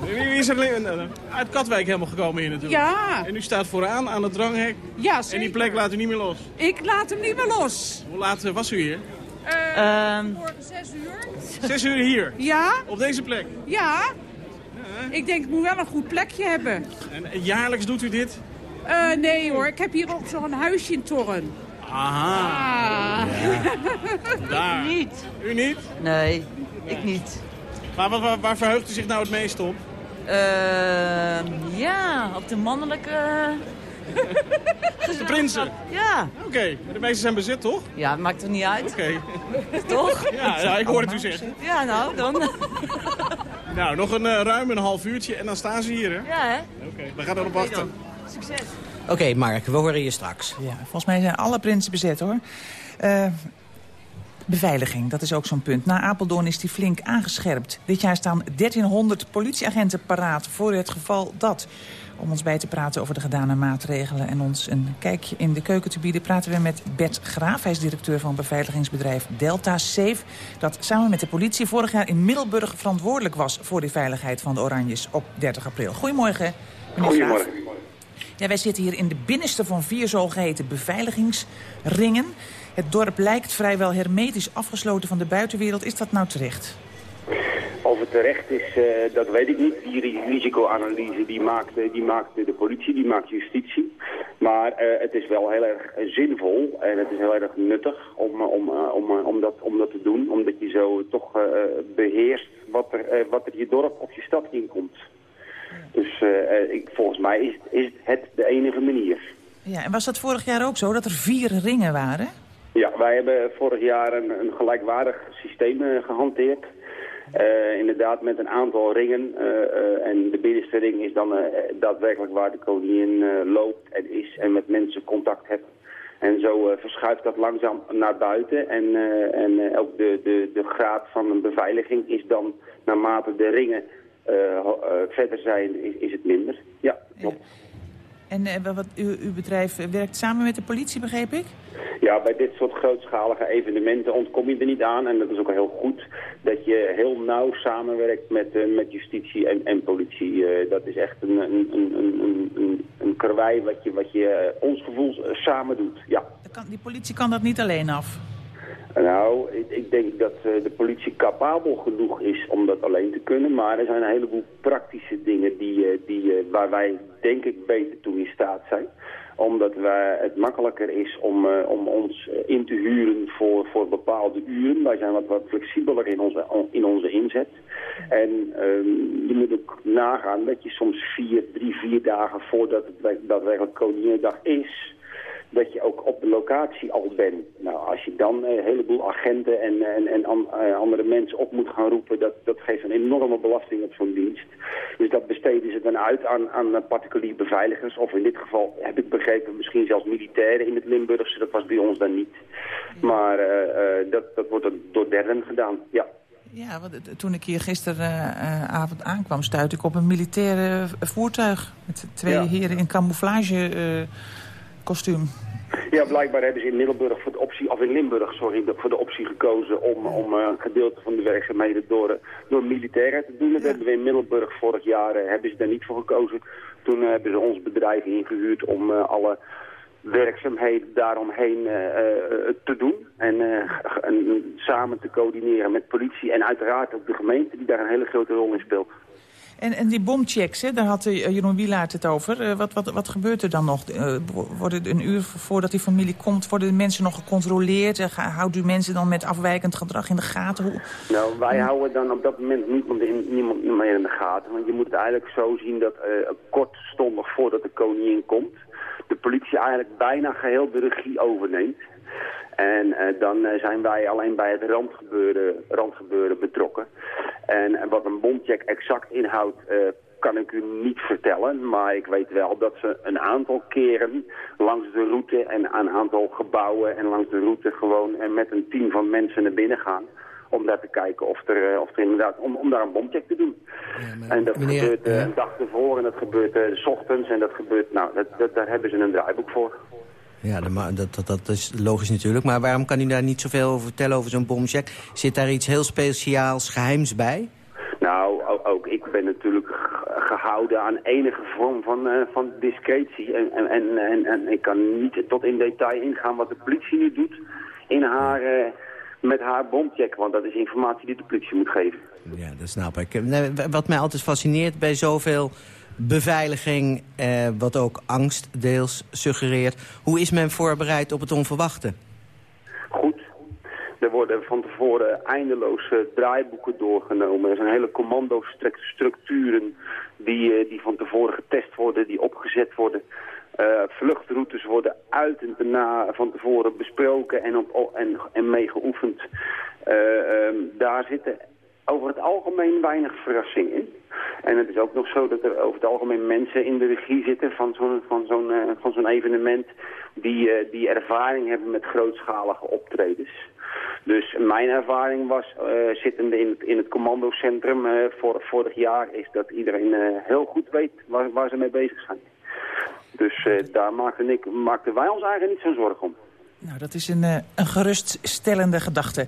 Wie wie is er eh, uit Katwijk helemaal gekomen hier natuurlijk? Ja. En u staat vooraan aan het dranghek. Ja, En die plek laat u niet meer los. Ik laat hem niet meer los. Hoe laat was u hier? Eh, morgen zes uur. Zes uur hier? Ja. Op deze plek? Ja. Ik denk, ik moet wel een goed plekje hebben. En, en jaarlijks doet u dit? Eh, nee hoor, ik heb hier ook zo'n huisje in Torren. Aha. Ah. Daar. Niet. U niet? Nee, ik niet. Maar waar, waar, waar verheugt u zich nou het meest op? Ehm, ja, op de mannelijke... De prinsen? Ja. Oké, de meeste zijn bezet, toch? Ja, maakt er niet uit. Oké. Toch? Ja, ja, ik hoor het u zeggen. Ja, nou, dan. Nou, nog een eh, ruim een half uurtje en dan staan ze hier, hè? Ja, hè? Oké, we gaan erop wachten. Succes. Oké, Mark, we horen je straks. Ja, volgens mij zijn alle prinsen bezet, hoor. Eh, beveiliging, dat is ook zo'n punt. Na Apeldoorn is die flink aangescherpt. Dit jaar staan 1300 politieagenten paraat voor het geval dat. Om ons bij te praten over de gedane maatregelen... en ons een kijkje in de keuken te bieden... praten we met Bert Graaf. Hij is directeur van beveiligingsbedrijf Delta Safe... dat samen met de politie vorig jaar in Middelburg verantwoordelijk was... voor de veiligheid van de Oranjes op 30 april. Goedemorgen, meneer Graaf. Ja, wij zitten hier in de binnenste van vier zogeheten beveiligingsringen. Het dorp lijkt vrijwel hermetisch afgesloten van de buitenwereld. Is dat nou terecht? Of het terecht is, eh, dat weet ik niet. Die ri- risicoanalyse die maakt, eh, die maakt de politie, die maakt justitie. Maar eh, het is wel heel erg zinvol en het is heel erg nuttig om, om, om, om, dat, om dat te doen. Omdat je zo toch eh, beheerst wat er, wat er je dorp of je stad inkomt. Dus eh, eh, ik, volgens mij is, is het de enige manier. Ja, en was dat vorig jaar ook zo, dat er vier ringen waren? Ja, wij hebben vorig jaar een, een gelijkwaardig systeem eh, gehanteerd. Eh, inderdaad met een aantal ringen. en de binnenste ring is dan daadwerkelijk waar de koningin loopt en is en met mensen contact heeft. En zo verschuift dat langzaam naar buiten. En, en ook de, de, de graad van een beveiliging is dan naarmate de ringen verder zijn, is, is het minder. Ja, klopt. En eh, wat, uw, uw bedrijf eh, werkt samen met de politie, begreep ik? Ja, bij dit soort grootschalige evenementen ontkom je er niet aan. En dat is ook heel goed dat je heel nauw samenwerkt met, eh, met justitie en, en politie. Eh, dat is echt een, een, een, een, een, een karwei wat je, wat je eh, ons gevoel eh, samen doet. Ja. Kan, die politie kan dat niet alleen af. Nou, ik, denk dat eh, de politie capabel genoeg is om dat alleen te kunnen. Maar er zijn een heleboel praktische dingen die, eh, die, eh, waar wij denk ik beter toe in staat zijn. Omdat wij, het makkelijker is om, om ons in te huren voor, voor bepaalde uren. Wij zijn wat, wat flexibeler in onze, in onze inzet. En ehm, je moet ook nagaan dat je soms vier, drie, vier dagen voordat het daadwerkelijk Koninginnedag is dat je ook op de locatie al bent. Nou, als je dan een heleboel agenten en, en, en andere mensen op moet gaan roepen, dat, dat geeft een enorme belasting op zo'n dienst. Dus dat besteden ze dan uit aan, aan particulier beveiligers, of in dit geval heb ik begrepen misschien zelfs militairen in het Limburgse, dat was bij ons dan niet. Maar dat, dat wordt door derden gedaan, ja. Ja, want toen ik hier gisteravond aankwam... stuitte ik op een militaire voertuig... met twee heren in camouflage kostuum. Ja, blijkbaar hebben ze in Middelburg voor de optie, of in Limburg, sorry, voor de optie gekozen om, om een gedeelte van de werkzaamheden door, door militairen te doen. Dat hebben we in Middelburg vorig jaar, hebben ze daar niet voor gekozen. Toen hebben ze ons bedrijf ingehuurd om alle werkzaamheden daaromheen uh, te doen. En, uh, en, samen te coördineren met politie en uiteraard ook de gemeente die daar een hele grote rol in speelt. En, en die bomchecks, hè, daar had Jeroen Wielaert het over. wat, wat, wat gebeurt er dan nog? worden een uur voordat die familie komt, worden de mensen nog gecontroleerd? houdt u mensen dan met afwijkend gedrag in de gaten? Nou, wij houden dan op dat moment niemand, niemand meer in de gaten. Want je moet het eigenlijk zo zien dat kort stond voordat de koningin komt de politie eigenlijk bijna geheel de regie overneemt. En uh, dan uh, zijn wij alleen bij het randgebeuren, randgebeuren betrokken. En wat een bomcheck exact inhoudt, uh, kan ik u niet vertellen. Maar ik weet wel dat ze een aantal keren langs de route en een aantal gebouwen en langs de route gewoon en met een team van mensen naar binnen gaan om daar te kijken of er, of er inderdaad, om, om daar een bomcheck te doen. Ja, en dat gebeurt uh, een dag ervoor en dat gebeurt s ochtends en dat gebeurt, nou, dat, dat, daar hebben ze een draaiboek voor. Ja, dat, dat, dat is logisch natuurlijk. Maar waarom kan u daar niet zoveel over vertellen over zo'n bomcheck? Zit daar iets heel speciaals, geheims bij? Nou, ook ik ben natuurlijk gehouden aan enige vorm van, uh, van discretie. En, en, en, en, ik kan niet tot in detail ingaan wat de politie nu doet in haar... Uh, met haar bomcheck, want dat is informatie die de politie moet geven. Ja, dat snap ik. Wat mij altijd fascineert bij zoveel beveiliging, eh, wat ook angst deels suggereert. Hoe is men voorbereid op het onverwachte? Goed. Er worden van tevoren eindeloze draaiboeken doorgenomen. Er zijn hele commando-structuren die, uh, die van tevoren getest worden, die opgezet worden. Uh, vluchtroutes worden uit en na van tevoren besproken en, op, en, en mee geoefend. Uh, um, daar zitten over het algemeen weinig verrassing in. En het is ook nog zo dat er over het algemeen mensen in de regie zitten van zo'n van zo'n uh, van zo'n evenement die, uh, die ervaring hebben met grootschalige optredens. Dus mijn ervaring was, uh, zittende in het, in het commandocentrum voor, vorig jaar, is dat iedereen heel goed weet waar, waar ze mee bezig zijn. Dus daar maakten, ik, maakten wij ons eigenlijk niet zo'n zorgen om. Nou, dat is een, een geruststellende gedachte.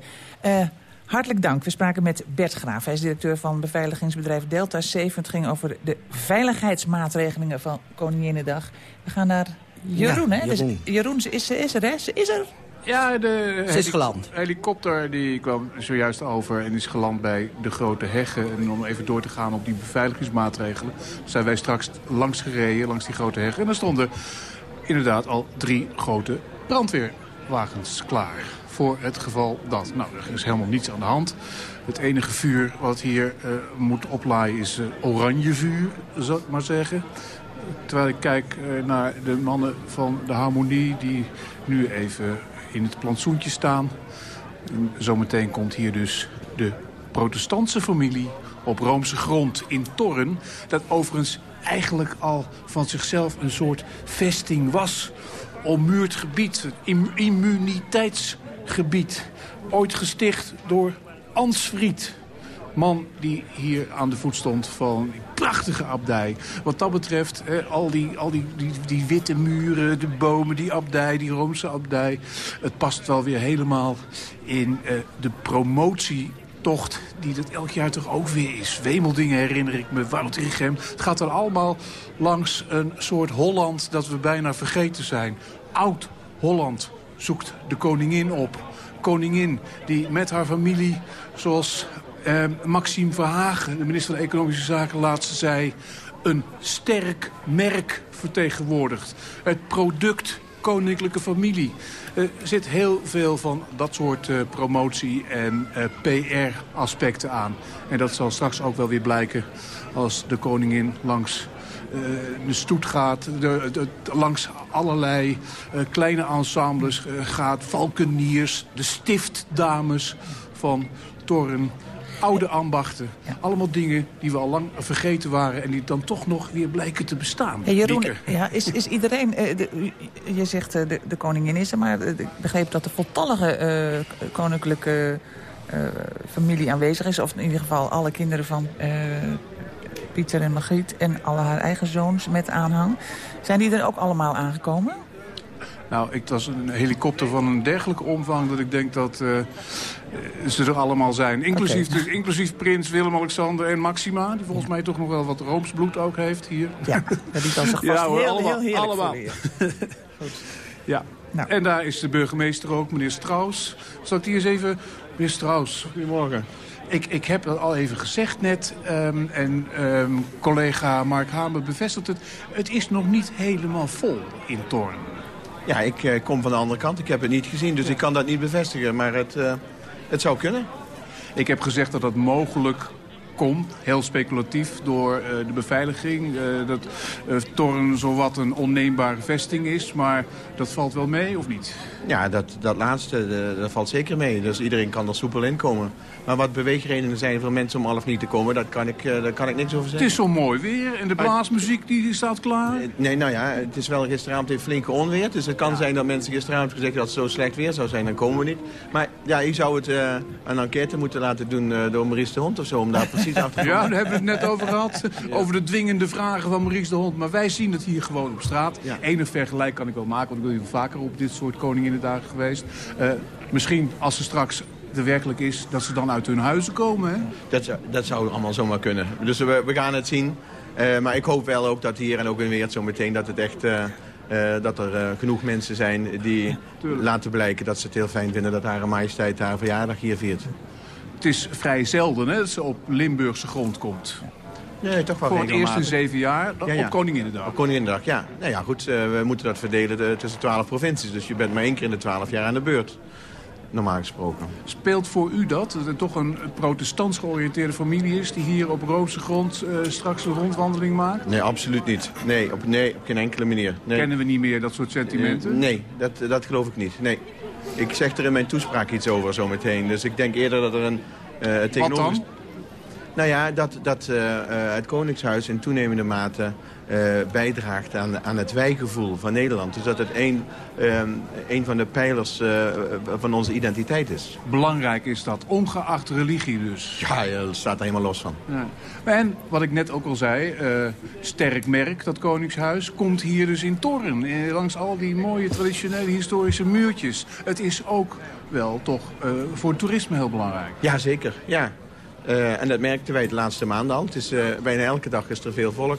Hartelijk dank. We spraken met Bert Graaf. Hij is directeur van beveiligingsbedrijf Delta 7. Het ging over de veiligheidsmaatregelingen van Koninginnedag. We gaan naar Jeroen, hè? Dus Jeroen. Dus, Jeroen is, is er, hè? Ze is er. Ja, de Ze is geland. helikopter die kwam zojuist over en is geland bij de grote heggen. En om even door te gaan op die beveiligingsmaatregelen... zijn wij straks langs gereden, langs die grote heggen. En er stonden inderdaad al drie grote brandweerwagens klaar voor het geval dat. Nou, er is helemaal niets aan de hand. Het enige vuur wat hier uh, moet oplaaien is uh, oranje vuur, zal ik maar zeggen. Terwijl ik kijk uh, naar de mannen van de Harmonie die nu even in het plantsoentje staan. En zometeen komt hier dus de protestantse familie op Roomse grond in Torren. Dat overigens eigenlijk al van zichzelf een soort vesting was. Ommuurd gebied, immuniteits gebied. Ooit gesticht door Ansfried. Man die hier aan de voet stond van die prachtige abdij. Wat dat betreft, al, die, al die, die, die, witte muren, de bomen, die abdij, die Roomse abdij. Het past wel weer helemaal in uh, de promotietocht die dat elk jaar toch ook weer is. Wemeldingen herinner ik me, Wout Rigem. Het gaat er allemaal langs een soort Holland dat we bijna vergeten zijn. Oud Holland zoekt de koningin op. Koningin die met haar familie, zoals eh, Maxime Verhagen... de minister van Economische Zaken, laatst zei... een sterk merk vertegenwoordigt. Het product koninklijke familie. Er zit heel veel van dat soort uh, promotie- en uh, PR-aspecten aan. En dat zal straks ook wel weer blijken als de koningin langs de stoet gaat, de, de, langs allerlei kleine ensembles gaat. Valkeniers, de stiftdames van Torren oude ambachten. Allemaal dingen die we al lang vergeten waren... en die dan toch nog weer blijken te bestaan. Hey Jeroen, ja, is, is iedereen... Uh, de, je zegt uh, de, de, koningin is er, maar ik begreep dat de voltallige uh, koninklijke familie aanwezig is. Of in ieder geval alle kinderen van Pieter en Margriet... en alle haar eigen zoons met aanhang. Zijn die er ook allemaal aangekomen? Nou, ik was een helikopter van een dergelijke omvang... dat ik denk dat uh, ze er allemaal zijn. Inclusief, okay. dus, inclusief prins Willem-Alexander en Maxima... die volgens ja. mij toch nog wel wat roomsbloed ook heeft hier. Ja, die kan zich vast ja, hoor, heel, heel allemaal. Goed. Ja, nou. en daar is de burgemeester ook, meneer Strauss. Zal ik die eens even... Meneer Strauss, goedemorgen. Ik, ik heb dat al even gezegd net. Um, en um, collega Mark Hamer bevestigt het. Het is nog niet helemaal vol in Torn. Ja, ik uh, kom van de andere kant. Ik heb het niet gezien, dus ik kan dat niet bevestigen. Maar het, uh, het zou kunnen. Ik heb gezegd dat dat mogelijk komt, heel speculatief, door uh, de beveiliging. Uh, dat uh, Torren zowat een onneembare vesting is, maar dat valt wel mee, of niet? Ja, dat, dat laatste, de, dat valt zeker mee. Dus iedereen kan er soepel in komen. Maar wat beweegredenen zijn voor mensen om al of niet te komen, daar kan ik, daar kan ik niks over zeggen. Het is zo mooi weer en de blaasmuziek die staat klaar. Nee, nou ja, het is wel gisteravond even flinke onweer. Dus het kan ja. zijn dat mensen gisteravond gezegd dat het zo slecht weer zou zijn, dan komen we niet. Maar ja, ik zou het een enquête moeten laten doen door Maurice de Hond of zo, om daar precies te Ja, daar hebben we het net over gehad. Over de dwingende vragen van Maurice de Hond. Maar wij zien het hier gewoon op straat. Ja. Enig vergelijk kan ik wel maken, want ik ben hier vaker op dit soort koninginnedagen geweest. Uh, misschien als ze straks er werkelijk is, dat ze dan uit hun huizen komen. Hè? Dat, zou, dat zou allemaal zomaar kunnen. Dus we, we gaan het zien. Uh, maar ik hoop wel ook dat hier en ook in Weert zo meteen dat het echt... Uh, uh, dat er uh, genoeg mensen zijn die laten blijken dat ze het heel fijn vinden... dat haar majesteit haar verjaardag hier viert. Het is vrij zelden hè, dat ze op Limburgse grond komt. Nee, toch wel Voor het eerst in zeven jaar ja, ja. op Koninginnedag. Op Koninginnedag, ja. Nou ja, goed, uh, we moeten dat verdelen tussen twaalf provincies. Dus je bent maar één keer in de twaalf jaar aan de beurt. Normaal gesproken. Speelt voor u dat? Dat het toch een protestants georiënteerde familie is... die hier op Roomse grond uh, straks een rondwandeling maakt? Nee, absoluut niet. Nee, op, nee, op geen enkele manier. Nee. Kennen we niet meer dat soort sentimenten? Uh, nee, dat, dat geloof ik niet. Nee. Ik zeg er in mijn toespraak iets over zo meteen. Dus ik denk eerder dat er een... Uh, Wat dan? Nou ja, dat, dat uh, het Koningshuis in toenemende mate bijdraagt aan, aan het wijgevoel van Nederland. Dus dat het een, een van de pijlers van onze identiteit is. Belangrijk is dat, ongeacht religie dus. Ja, je staat er helemaal los van. Ja. En wat ik net ook al zei, sterk merk, dat Koningshuis, komt hier dus in Torren. langs al die mooie traditionele historische muurtjes. Het is ook wel toch voor het toerisme heel belangrijk. Ja, zeker. Ja. Uh, en dat merkten wij de laatste maanden al. Het is, uh, bijna elke dag is er veel volk.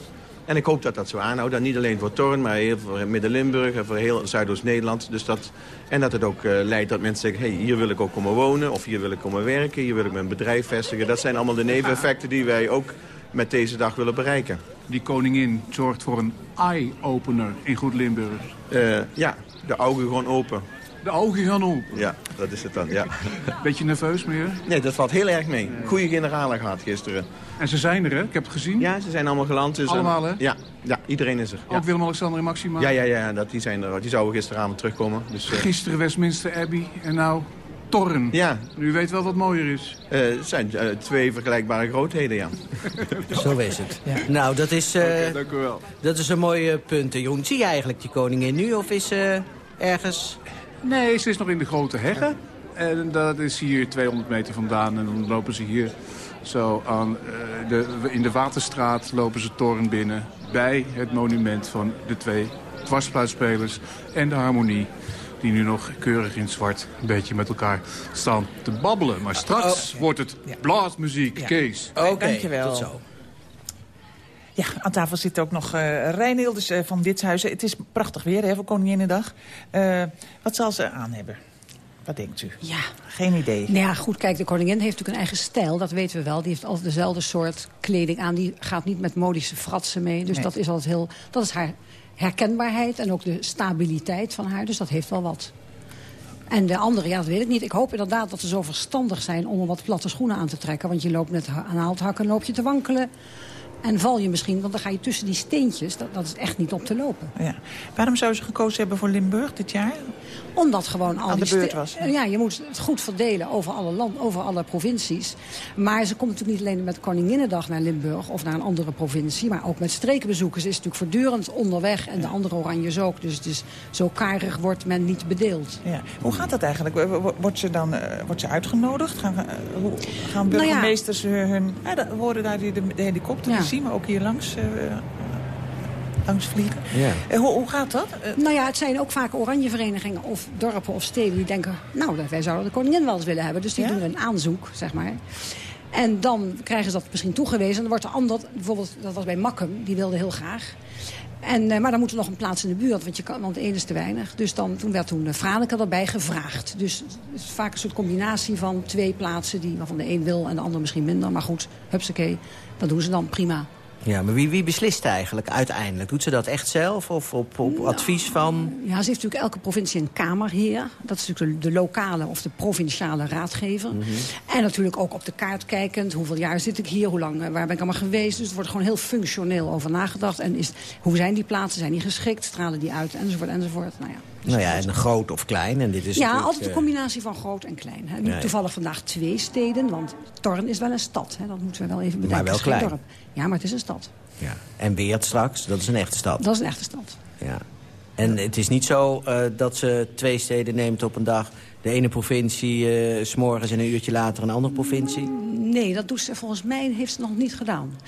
En ik hoop dat dat zo aanhoudt. En niet alleen voor Torren, maar heel voor Midden-Limburg en voor heel Zuidoost-Nederland. Dus dat, en dat het ook uh, leidt dat mensen zeggen... hey, hier wil ik ook komen wonen of hier wil ik komen werken. Hier wil ik mijn bedrijf vestigen. Dat zijn allemaal de neveneffecten die wij ook met deze dag willen bereiken. Die koningin zorgt voor een eye-opener in Goed-Limburg. ja, de ogen gewoon open. De ogen gaan op. Ja, dat is het dan, ja. Beetje nerveus, meneer? Nee, dat valt heel erg mee. Goede generalen gehad gisteren. En ze zijn er, hè? Ik heb het gezien. Ja, ze zijn allemaal geland. Dus allemaal, hè? Ja, ja, iedereen is er. Ook ja. Willem-Alexander en Maxima? Ja, ja, ja dat, die, zijn er. die zouden gisteravond terugkomen. Dus, uh... Gisteren Westminster Abbey en nou Torren. Ja. U weet wel wat mooier is. Uh, het zijn uh, twee vergelijkbare grootheden, ja. Zo is het. Ja. Nou, dat is, okay, dank u wel. dat is een mooi punt, Jeroen. Zie je eigenlijk die koningin nu of is ze ergens... Nee, ze is nog in de grote heggen. En dat is hier 200 meter vandaan. En dan lopen ze hier zo aan uh, de, in de Waterstraat lopen ze toren binnen. Bij het monument van de twee dwarsfluitspelers en de harmonie. Die nu nog keurig in zwart een beetje met elkaar staan te babbelen. Maar straks oh, wordt het blaasmuziek, ja. Kees. Oké, okay, dankjewel. Tot zo. Ja, aan tafel zit ook nog uh, uh, van Ditshuizen. Het is prachtig weer hè, voor Koninginnedag. Uh, wat zal ze aan hebben? Wat denkt u? Ja. Geen idee. Nou ja, goed, kijk, de koningin heeft natuurlijk een eigen stijl. Dat weten we wel. Die heeft altijd dezelfde soort kleding aan. Die gaat niet met modische fratsen mee. Dus nee. dat is altijd heel... Dat is haar herkenbaarheid en ook de stabiliteit van haar. Dus dat heeft wel wat. En de andere, ja, dat weet ik niet. Ik hoop inderdaad dat ze zo verstandig zijn om een wat platte schoenen aan te trekken. Want je loopt met aan haaldhakken loop je te wankelen. En val je misschien, want dan ga je tussen die steentjes. Dat, dat is echt niet op te lopen. Ja. Waarom zou ze gekozen hebben voor Limburg dit jaar? Omdat gewoon al Aan de beurt was. Ja, je moet het goed verdelen over alle, land, over alle provincies. Maar ze komt natuurlijk niet alleen met Koninginnedag naar Limburg... of naar een andere provincie, maar ook met strekenbezoekers. Ze is natuurlijk voortdurend onderweg en de andere Oranjes ook. Dus het is zo karig wordt men niet bedeeld. Ja. Hoe gaat dat eigenlijk? Wordt ze dan eh, wordt ze uitgenodigd? Gaan, eh, gaan Nou burgemeesters hun... hun ja, dat- we horen daar die, de, de helikopter, zien we ook hier langs, eh, langs vliegen. Ja. Eh, hoe, hoe gaat dat? Eh, Nou ja, het zijn ook vaak oranje verenigingen of dorpen of steden die denken... nou, wij zouden de koningin wel eens willen hebben. Dus die Ja? doen een aanzoek, zeg maar. En dan krijgen ze dat misschien toegewezen. En dan wordt de ander, bijvoorbeeld, dat was bij Makkum, die wilde heel graag. En, eh, maar dan moet er nog een plaats in de buurt, want, je kan, want één is te weinig. Dus dan, toen werd toen Franeker erbij gevraagd. Dus het is vaak een soort combinatie van twee plaatsen... Die, waarvan de een wil en de ander misschien minder. Maar goed, hupsakee, dat doen ze dan prima. Ja, maar wie, wie beslist eigenlijk uiteindelijk? Doet ze dat echt zelf of op, op Nou, advies van... Ja, ze heeft natuurlijk elke provincie een kamerheer. Dat is natuurlijk de, de lokale of de provinciale raadgever. Mhm. En natuurlijk ook op de kaart kijkend. Hoeveel jaar zit ik hier? Hoe lang, eh, waar ben ik allemaal geweest? Dus er wordt gewoon heel functioneel over nagedacht. En is, hoe zijn die plaatsen? Zijn die geschikt? Stralen die uit? Enzovoort, enzovoort. Nou ja. Nou ja, en groot of klein. En dit is ja, altijd een eh, combinatie van groot en klein. Hè. Nu toevallig vandaag twee steden, want Torn is wel een stad. Hè. Dat moeten we wel even bedenken. Maar wel klein. dorp. Ja, maar het is een stad. Ja. En Weert straks, dat is een echte stad. Dat is een echte stad. Ja. En het is niet zo eh, dat ze twee steden neemt op een dag. De ene provincie eh, s s'morgens en een uurtje later een andere provincie. Nee, dat doet ze volgens mij heeft ze nog niet gedaan.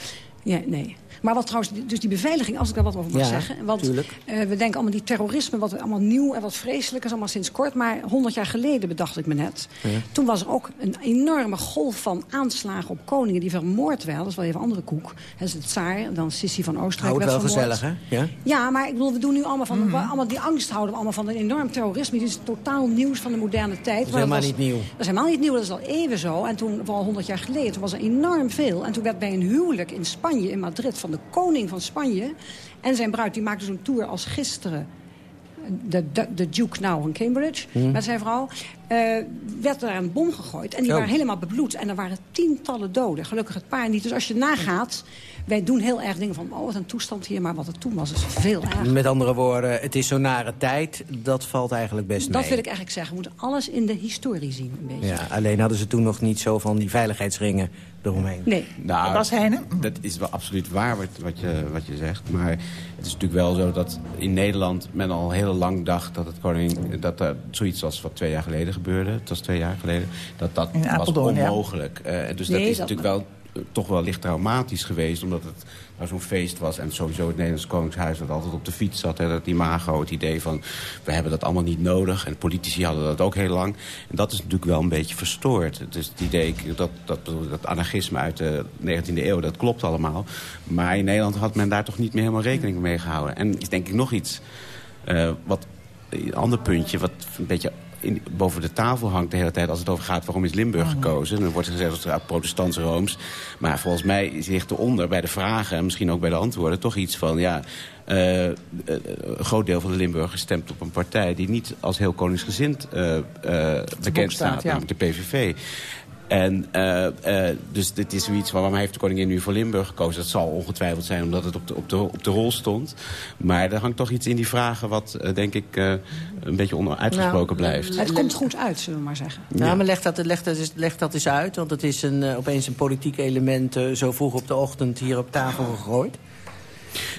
Ja, nee. Maar wat trouwens, dus die beveiliging, als ik daar wat over mag Ja, zeggen. Want tuurlijk. eh, we denken allemaal die terrorisme, wat allemaal nieuw en wat vreselijk is, allemaal sinds kort. Maar 100 jaar geleden bedacht ik me net. Ja. Toen was er ook een enorme golf van aanslagen op koningen die vermoord werden. Dat is wel even een andere koek. Dat is het tsaar, dan Sissi van Oostenrijk Hou het werd wel vermoord. gezellig, hè? Ja? Ja, maar ik bedoel, we doen nu allemaal van Mhm. allemaal die angst houden we allemaal van een enorm terrorisme. Dit is totaal nieuws van de moderne tijd. Dat is helemaal was- niet nieuw. Dat is helemaal niet nieuw, dat is al even zo. En toen, vooral 100 jaar geleden, toen was er enorm veel. En toen werd bij een huwelijk in Spanje, in Madrid, van de koning van Spanje... en zijn bruid, die maakte zo'n tour als gisteren... De, de, de Duke nou in Cambridge, Hmm. met zijn vrouw... eh, werd daar een bom gegooid. En die Oh. waren helemaal bebloed. En er waren tientallen doden. Gelukkig het paar niet. Dus als je nagaat... Wij doen heel erg dingen van, oh, wat een toestand hier. Maar wat het toen was, is veel erger. Met andere woorden, het is zo'n nare tijd. Dat valt eigenlijk best mee. Dat wil ik eigenlijk zeggen. We moeten alles in de historie zien, een beetje. Ja, alleen hadden ze toen nog niet zo van die veiligheidsringen eromheen. Nee. Nou, Bas Heijnen? dat is wel absoluut waar wat, wat, je, wat je zegt. Maar het is natuurlijk wel zo dat in Nederland men al heel lang dacht... dat, het koning, dat er zoiets als wat twee jaar geleden gebeurde... het was twee jaar geleden, dat dat was Apeldoorn, ja. onmogelijk. Eh, dus Nee, dat is dat- natuurlijk wel toch wel licht traumatisch geweest... omdat het nou zo'n feest was. En sowieso het Nederlands Koningshuis dat altijd op de fiets zat. Hè, dat imago, het idee van we hebben dat allemaal niet nodig. En politici hadden dat ook heel lang. En dat is natuurlijk wel een beetje verstoord. Dus het idee, dat, dat, dat anarchisme uit de 19e eeuw, dat klopt allemaal. Maar in Nederland had men daar toch niet meer helemaal rekening mee gehouden. En is denk ik nog iets, eh, wat, een ander puntje... wat een beetje in, boven de tafel hangt de hele tijd als het over gaat... waarom is Limburg gekozen? En dan wordt er gezegd dat het protestants Rooms. Maar volgens mij ligt eronder bij de vragen... en misschien ook bij de antwoorden toch iets van... ja, eh, eh, een groot deel van de Limburgers stemt op een partij... die niet als heel koningsgezind eh, bekend staat, staat, ja. namelijk de PVV. En eh, eh, dus dit is zoiets van waarom heeft de koningin nu voor Limburg gekozen? Dat zal ongetwijfeld zijn omdat het op de, op de, op de rol stond. Maar er hangt toch iets in die vragen wat, eh, denk ik, eh, een beetje onuitgesproken Nou, blijft. Het komt goed uit, zullen we maar zeggen. Nou, maar leg dat, leg, dat eens, leg dat eens uit, want het is een, eh, opeens een politiek element... zo vroeg op de ochtend hier op tafel gegooid.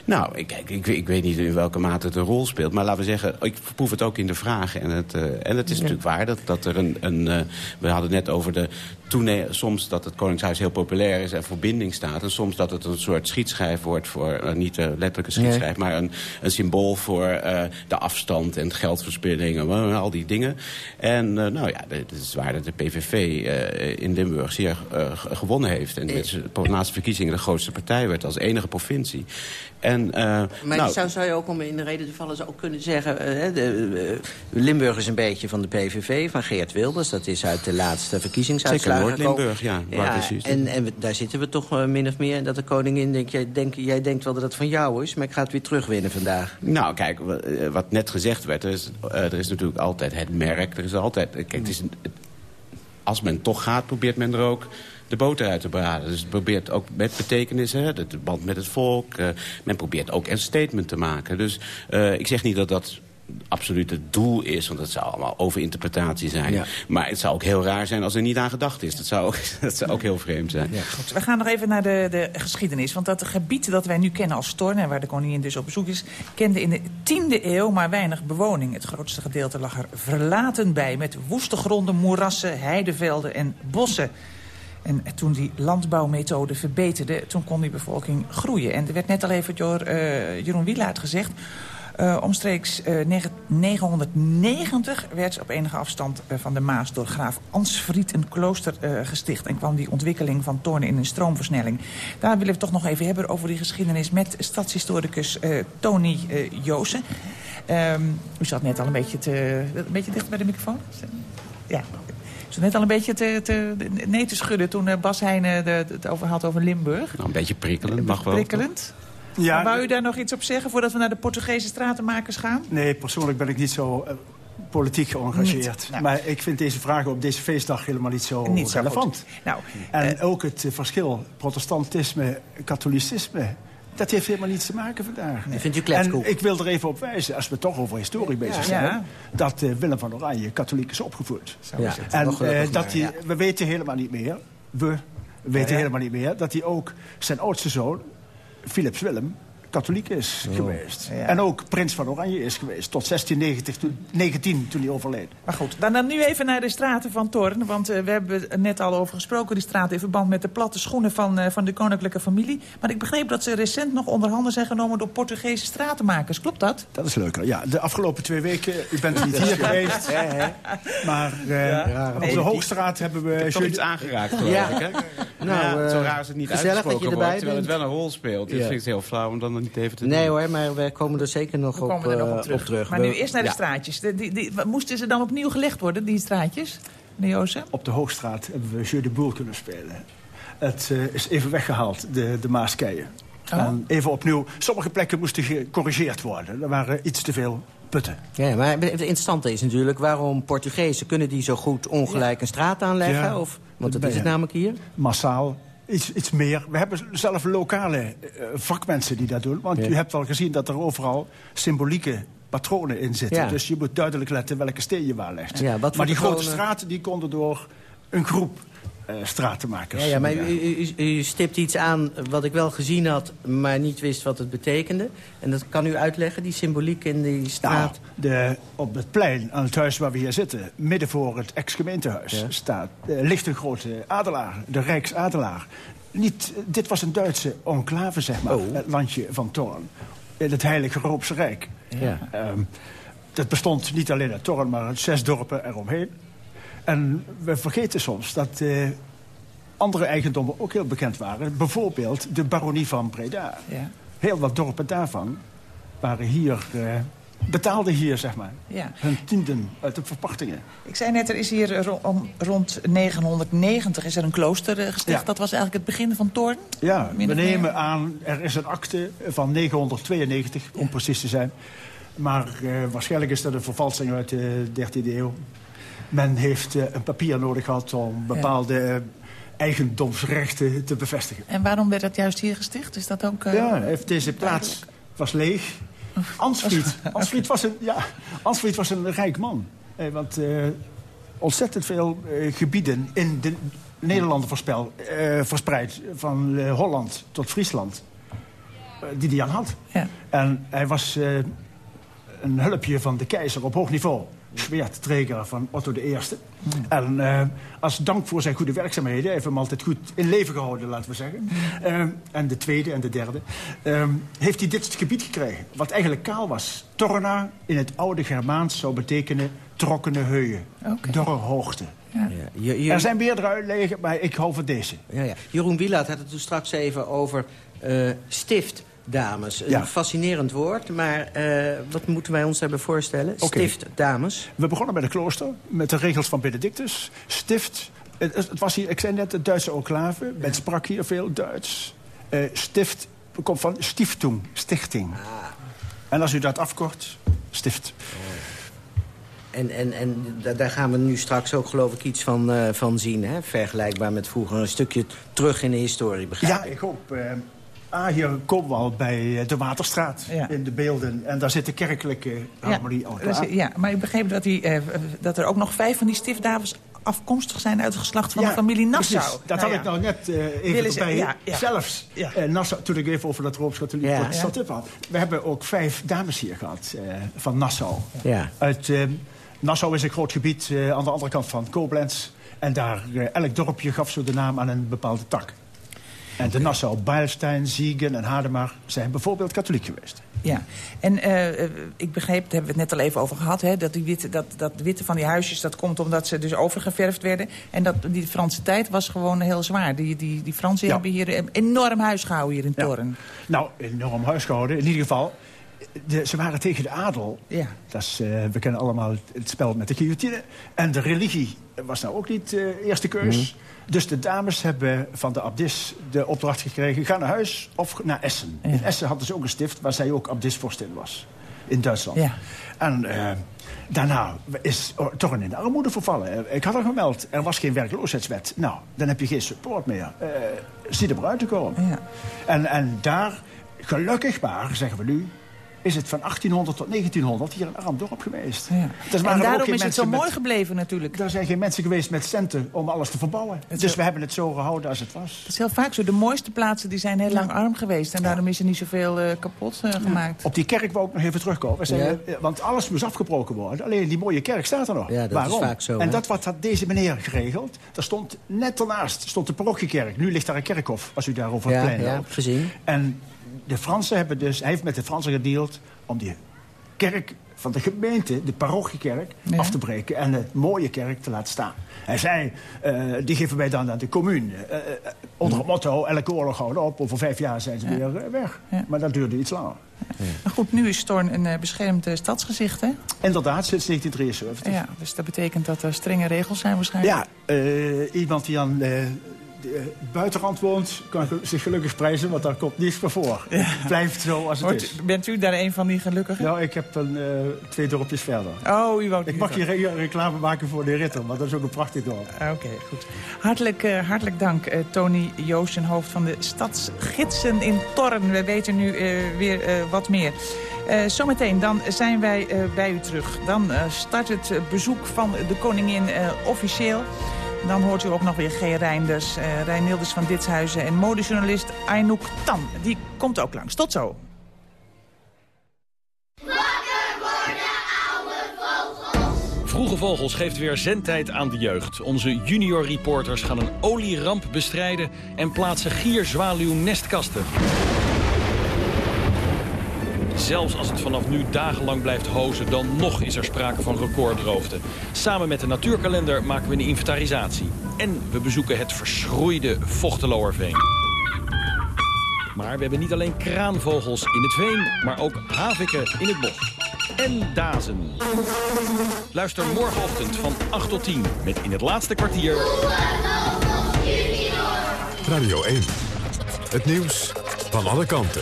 Nou, ik, kijk, ik, ik weet niet in welke mate het een rol speelt. Maar laten we zeggen, ik proef het ook in de vragen. En het, eh, en het is natuurlijk waar dat, dat er een... een eh, we hadden het net over de toene soms dat het Koningshuis heel populair is en voor binding staat. En soms dat het een soort schietschijf wordt voor, eh, niet de letterlijke schietschijf... maar een, een symbool voor eh, de afstand en geldverspilling en eh, al die dingen. En eh, nou ja, het is waar dat de PVV eh, in Limburg zeer eh, ge- gewonnen heeft. En is de laatste verkiezingen de grootste partij werd als enige provincie. En, eh, Maar nou, zou, zou je ook om in de reden te vallen zou ook kunnen zeggen... eh, de, eh, Limburg is een beetje van de PVV, van Geert Wilders. Dat is uit de laatste verkiezingsuitslagen Noord-Limburg, ja, ja precies. en, en we- daar zitten we toch eh, min of meer. En dat de koningin, denk, jij, denk, jij denkt wel dat het van jou is... maar ik ga het weer terugwinnen vandaag. Nou, kijk, eh, wat net gezegd werd, er is, eh, er is natuurlijk altijd het merk. Er is altijd, kijk, het is een- het- als men toch gaat, probeert men er ook de boter uit te braden. Dus het probeert ook met betekenis, hè, de, de band met het volk. men probeert ook een statement te maken. Dus ik zeg niet dat dat absoluut het doel is, want dat zou allemaal overinterpretatie zijn. Ja. Maar het zou ook heel raar zijn als er niet aan gedacht is. Dat zou ook, dat zou ook heel vreemd zijn. Goed, we gaan nog even naar de, de geschiedenis. Want dat gebied dat wij nu kennen als Storn... en waar de koningin dus op bezoek is... kende in de 10e eeuw maar weinig bewoning. Het grootste gedeelte lag er verlaten bij... met woeste gronden, moerassen, heidevelden en bossen. En toen die landbouwmethode verbeterde... toen kon die bevolking groeien. En er werd net al even door eh, Jeroen Wielaert gezegd... Uh, omstreeks uh, 990 werd op enige afstand uh, van de Maas door graaf Ansfried een klooster gesticht. En kwam die ontwikkeling van Toorn in een stroomversnelling. Daar willen we toch nog even hebben over die geschiedenis met stadshistoricus Tony Joosen. Um, u zat net al een beetje, te, een beetje dicht bij de microfoon. Ja. U zat net al een beetje te, te, nee te schudden toen Bas Heijnen het over had over Limburg. Nou, een beetje prikkelend, mag wel. Prikkelend. Ja, maar wou u daar nog iets op zeggen voordat we naar de Portugese stratenmakers gaan? Nee, persoonlijk ben ik niet zo uh, politiek geëngageerd. Nou. Maar ik vind deze vragen op deze feestdag helemaal niet zo niet zo relevant. Nou, en uh, ook het verschil protestantisme, katholicisme... Dat heeft helemaal niets te maken vandaag. Nee. Vindt u en ik wil er even op wijzen, als we toch over historie bezig zijn... Ja. dat Willem van Oranje katholiek is opgevoed. Zo is het. En gelukkig dat ja. we weten helemaal niet meer... We weten ja. helemaal niet meer dat hij ook zijn oudste zoon... Philips Willem katholiek is Oh. geweest. Ja. En ook prins van Oranje is geweest. Tot 1690, toen, 19 toen hij overleed. Maar goed, dan, dan nu even naar de straten van Torn. Want uh, we hebben er net al over gesproken, die straat in verband met de platte schoenen van, uh, van de koninklijke familie. Maar ik begreep dat ze recent nog onder handen zijn genomen door Portugese stratenmakers. Klopt dat? Dat is leuker. Ja, de afgelopen twee weken, u bent niet hier geweest. Maar uh, Ja. op de Hoogstraat hebben we... Toch iets aangeraakt, geloof Ja. ik, hè? Nou, ja, zo eh, raar als het niet gezellig dat je uitgesproken erbij wordt, terwijl het wel een rol speelt. Dus vind ik het heel flauw om dan niet even te Nee doen. hoor, maar we komen er zeker nog, We op, komen er nog eh, op terug. terug. Maar We- nu eerst naar de ja. straatjes. De, die, die, moesten ze dan opnieuw gelegd worden, die straatjes? Op de Hoogstraat hebben we Jeu de Boer kunnen spelen. Het eh, is even weggehaald, de, de Maaskeien. Oh. En even opnieuw. Sommige plekken moesten gecorrigeerd worden. Er waren iets te veel putten. Ja, maar het interessante is natuurlijk waarom Portugezen... kunnen die zo goed ongelijk een straat aanleggen? Ja, Of, want dat is het namelijk hier. Massaal. Iets, iets meer. We hebben zelf lokale eh, vakmensen die dat doen. Want Ja. u hebt al gezien dat er overal symbolieke patronen in zitten. Ja. Dus je moet duidelijk letten welke steen je waar legt. Ja, maar die grote straten die konden door een groep eh, stratenmakers. Ja, ja, maar u, u, u- u stipt iets aan wat ik wel gezien had... maar niet wist wat het betekende. En dat kan u uitleggen, die symboliek in die Nou, straat? de, op het plein aan het huis waar we hier zitten... midden voor het ex-gemeentehuis Ja. staat, eh, ligt een grote adelaar. De Rijksadelaar. Niet, dit was een Duitse enclave, zeg maar. Oh. Het landje van Thorn. In het Heilige Roomse Rijk. Ja. Ehm, dat bestond niet alleen uit Thorn, maar uit zes dorpen eromheen. En we vergeten soms dat eh, andere eigendommen ook heel bekend waren. Bijvoorbeeld de baronie van Breda. Ja. Heel wat dorpen daarvan waren hier, eh, betaalden hier, zeg maar. Ja. Hun tienden uit de verpachtingen. Ik zei net, er is hier ro- om, rond 990 is er een klooster eh, gesticht. Ja. Dat was eigenlijk het begin van Toorn? Ja, we nemen aan, er is een akte van 992, om precies te zijn. Maar waarschijnlijk is dat een vervalsing uit de 13e eeuw. Men heeft eh, een papier nodig gehad om bepaalde eh, eigendomsrechten te bevestigen. En waarom werd dat juist hier gesticht? Is dat ook... eh, Ja, heeft deze plaats was leeg. Ansfried, Ansfried, was, een, ja, Ansfried was een rijk man. Want eh, ontzettend veel gebieden in de Nederlanden voorspel, eh, verspreid. Van eh, Holland tot Friesland. die hij aan had. Ja. En hij was eh, een hulpje van de keizer op hoog niveau. Zwaardtreger van Otto I. En eh, als dank voor zijn goede werkzaamheden... heeft hem altijd goed in leven gehouden, laten we zeggen. Eh, en de tweede en de derde... eh, heeft hij dit gebied gekregen. Wat eigenlijk kaal was. Torna in het oude Germaans zou betekenen trokkene heuien. Oké. Dorre hoogte. Ja, je- je- Er zijn meerdere uitleggen, maar ik hou van deze. Ja, ja. Jeroen Wielaert had het toen straks even over eh, stiftdames. Een Ja. fascinerend woord, maar eh, wat moeten wij ons daarbij voorstellen? Oké. Stiftdames. We begonnen bij de klooster, met de regels van Benedictus. Stift, het, het was hier, ik zei net, het Duitse enclave. Men sprak hier veel Duits. Eh, stift komt van stiftung, stichting. En als u dat afkort, stift. En, en, en daar gaan we nu straks ook geloof ik iets van, uh, van zien. Hè? Vergelijkbaar met vroeger. Een stukje terug in de historie, begrijp Ja, ik hoop... Uh, Ah, hier komen we al bij de Waterstraat in de beelden. En daar zit de kerkelijke harmonie ja, al klaar. Ja, maar ik begreep dat, die, uh, dat er ook nog vijf van die stiftdames afkomstig zijn uit het geslacht van de familie Nassau. Precies. Dat nou, had ik nou net uh, even bij. Zelfs uh, Nassau, toen ik even over dat Rooms-Katholiek ja. protestant had. We hebben ook vijf dames hier gehad uh, van Nassau. Ja. Uit, Nassau is een groot gebied aan de andere kant van Koblenz. En daar, elk dorpje gaf zo de naam aan een bepaalde tak. En de Nassau, Beilstein, Ziegen en Hademar zijn bijvoorbeeld katholiek geweest. Ja, en uh, ik begreep, daar hebben we het net al even over gehad... Hè, dat, die witte, dat, dat witte van die huisjes, dat komt omdat ze dus overgeverfd werden. En dat die Franse tijd was gewoon heel zwaar. Die, die, die Fransen ja. hebben hier een enorm huis gehouden hier in ja. Torren. Nou, enorm huis gehouden. In ieder geval, de, ze waren tegen de adel. Ja. Dat is, uh, we kennen allemaal het spel met de guillotine. En de religie was nou ook niet uh, eerste keus. Mm. Dus de dames hebben van de abdis de opdracht gekregen... ga naar huis of naar Essen. Ja. In Essen hadden ze ook een stift waar zij ook abdisvorstin was. In Duitsland. Ja. En uh, daarna is toch in de armoede vervallen. Ik had al gemeld, er was geen werkloosheidswet. Nou, dan heb je geen support meer. Uh, zie er maar uit te komen. Ja. En, en daar, gelukkig maar, zeggen we nu is het van 1800 tot 1900 hier een arm dorp geweest. Ja. Dus en daarom is het zo mooi gebleven natuurlijk. Er zijn geen mensen geweest met centen om alles te verbouwen. Dus we hebben het zo gehouden als het was. Dat is heel vaak zo. De mooiste plaatsen die zijn heel ja. lang arm geweest. En daarom is er niet zoveel uh, kapot uh, gemaakt. Op die kerk wou ik nog even terugkomen. Zijn, uh, want alles moest afgebroken worden. Alleen die mooie kerk staat er nog. Ja, dat Waarom? is vaak zo. En hè? dat wat had deze meneer geregeld. Daar stond net daarnaast stond de parochiekerk. Nu ligt daar een kerkhof, als u daar over het plein ja, loopt. gezien. En de Fransen hebben dus... Hij heeft met de Fransen gedeeld om die kerk van de gemeente, de parochiekerk, ja. af te breken... en de mooie kerk te laten staan. Hij zei, uh, die geven wij dan aan de commune. Uh, onder het motto, elke oorlog houden op. Over vijf jaar zijn ze ja. weer weg. Ja. Maar dat duurde iets langer. Maar goed, nu is Storn een uh, beschermd stadsgezicht, hè? Inderdaad, sinds 1973. Ja, dus dat betekent dat er strenge regels zijn waarschijnlijk? Ja, iemand die aan de buitenrand woont, kan zich gelukkig prijzen, want daar komt niets meer voor. Ja. Het blijft zo als het is. Bent u daar een van die gelukkigen? Nou, ik heb een, uh, twee dorpjes verder. Oh, u woont Ik mag hier re reclame maken voor de Ritter, maar dat is ook een prachtig dorp. Oké, okay, goed. Hartelijk, uh, hartelijk dank, uh, Tony Joosten, hoofd van de Stadsgidsen in Torren. We weten nu weer wat meer. Uh, zometeen dan zijn wij uh, bij u terug. Dan uh, start het bezoek van de koningin officieel. Dan hoort u ook nog weer G. Reinders, uh, van Ditshuizen... en modejournalist Aynouk Tan. Die komt ook langs. Tot zo. Vroege Vogels geeft weer zendtijd aan de jeugd. Onze junior reporters gaan een olieramp bestrijden... en plaatsen gierzwaluw nestkasten. Zelfs als het vanaf nu dagenlang blijft hozen, dan nog is er sprake van recorddroogte. Samen met de natuurkalender maken we een inventarisatie. En we bezoeken het verschroeide Vochteloerveen. Maar we hebben niet alleen kraanvogels in het veen, maar ook haviken in het bos. En dazen. Luister morgenochtend van 8 tot 10 met in het laatste kwartier... Radio 1. Het nieuws van alle kanten.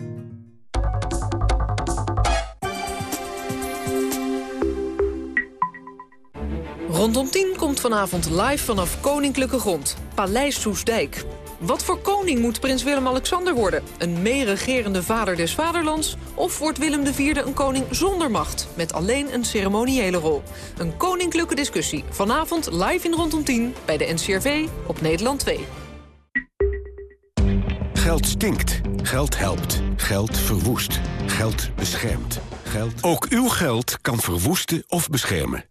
Rondom 10 komt vanavond live vanaf Koninklijke Grond, Paleis Soesdijk. Wat voor koning moet prins Willem-Alexander worden? Een meeregerende vader des vaderlands? Of wordt Willem IV een koning zonder macht, met alleen een ceremoniële rol? Een koninklijke discussie. Vanavond live in Rondom 10 bij de NCRV op Nederland 2. Geld stinkt. Geld helpt. Geld verwoest. Geld beschermt. Geld... Ook uw geld kan verwoesten of beschermen.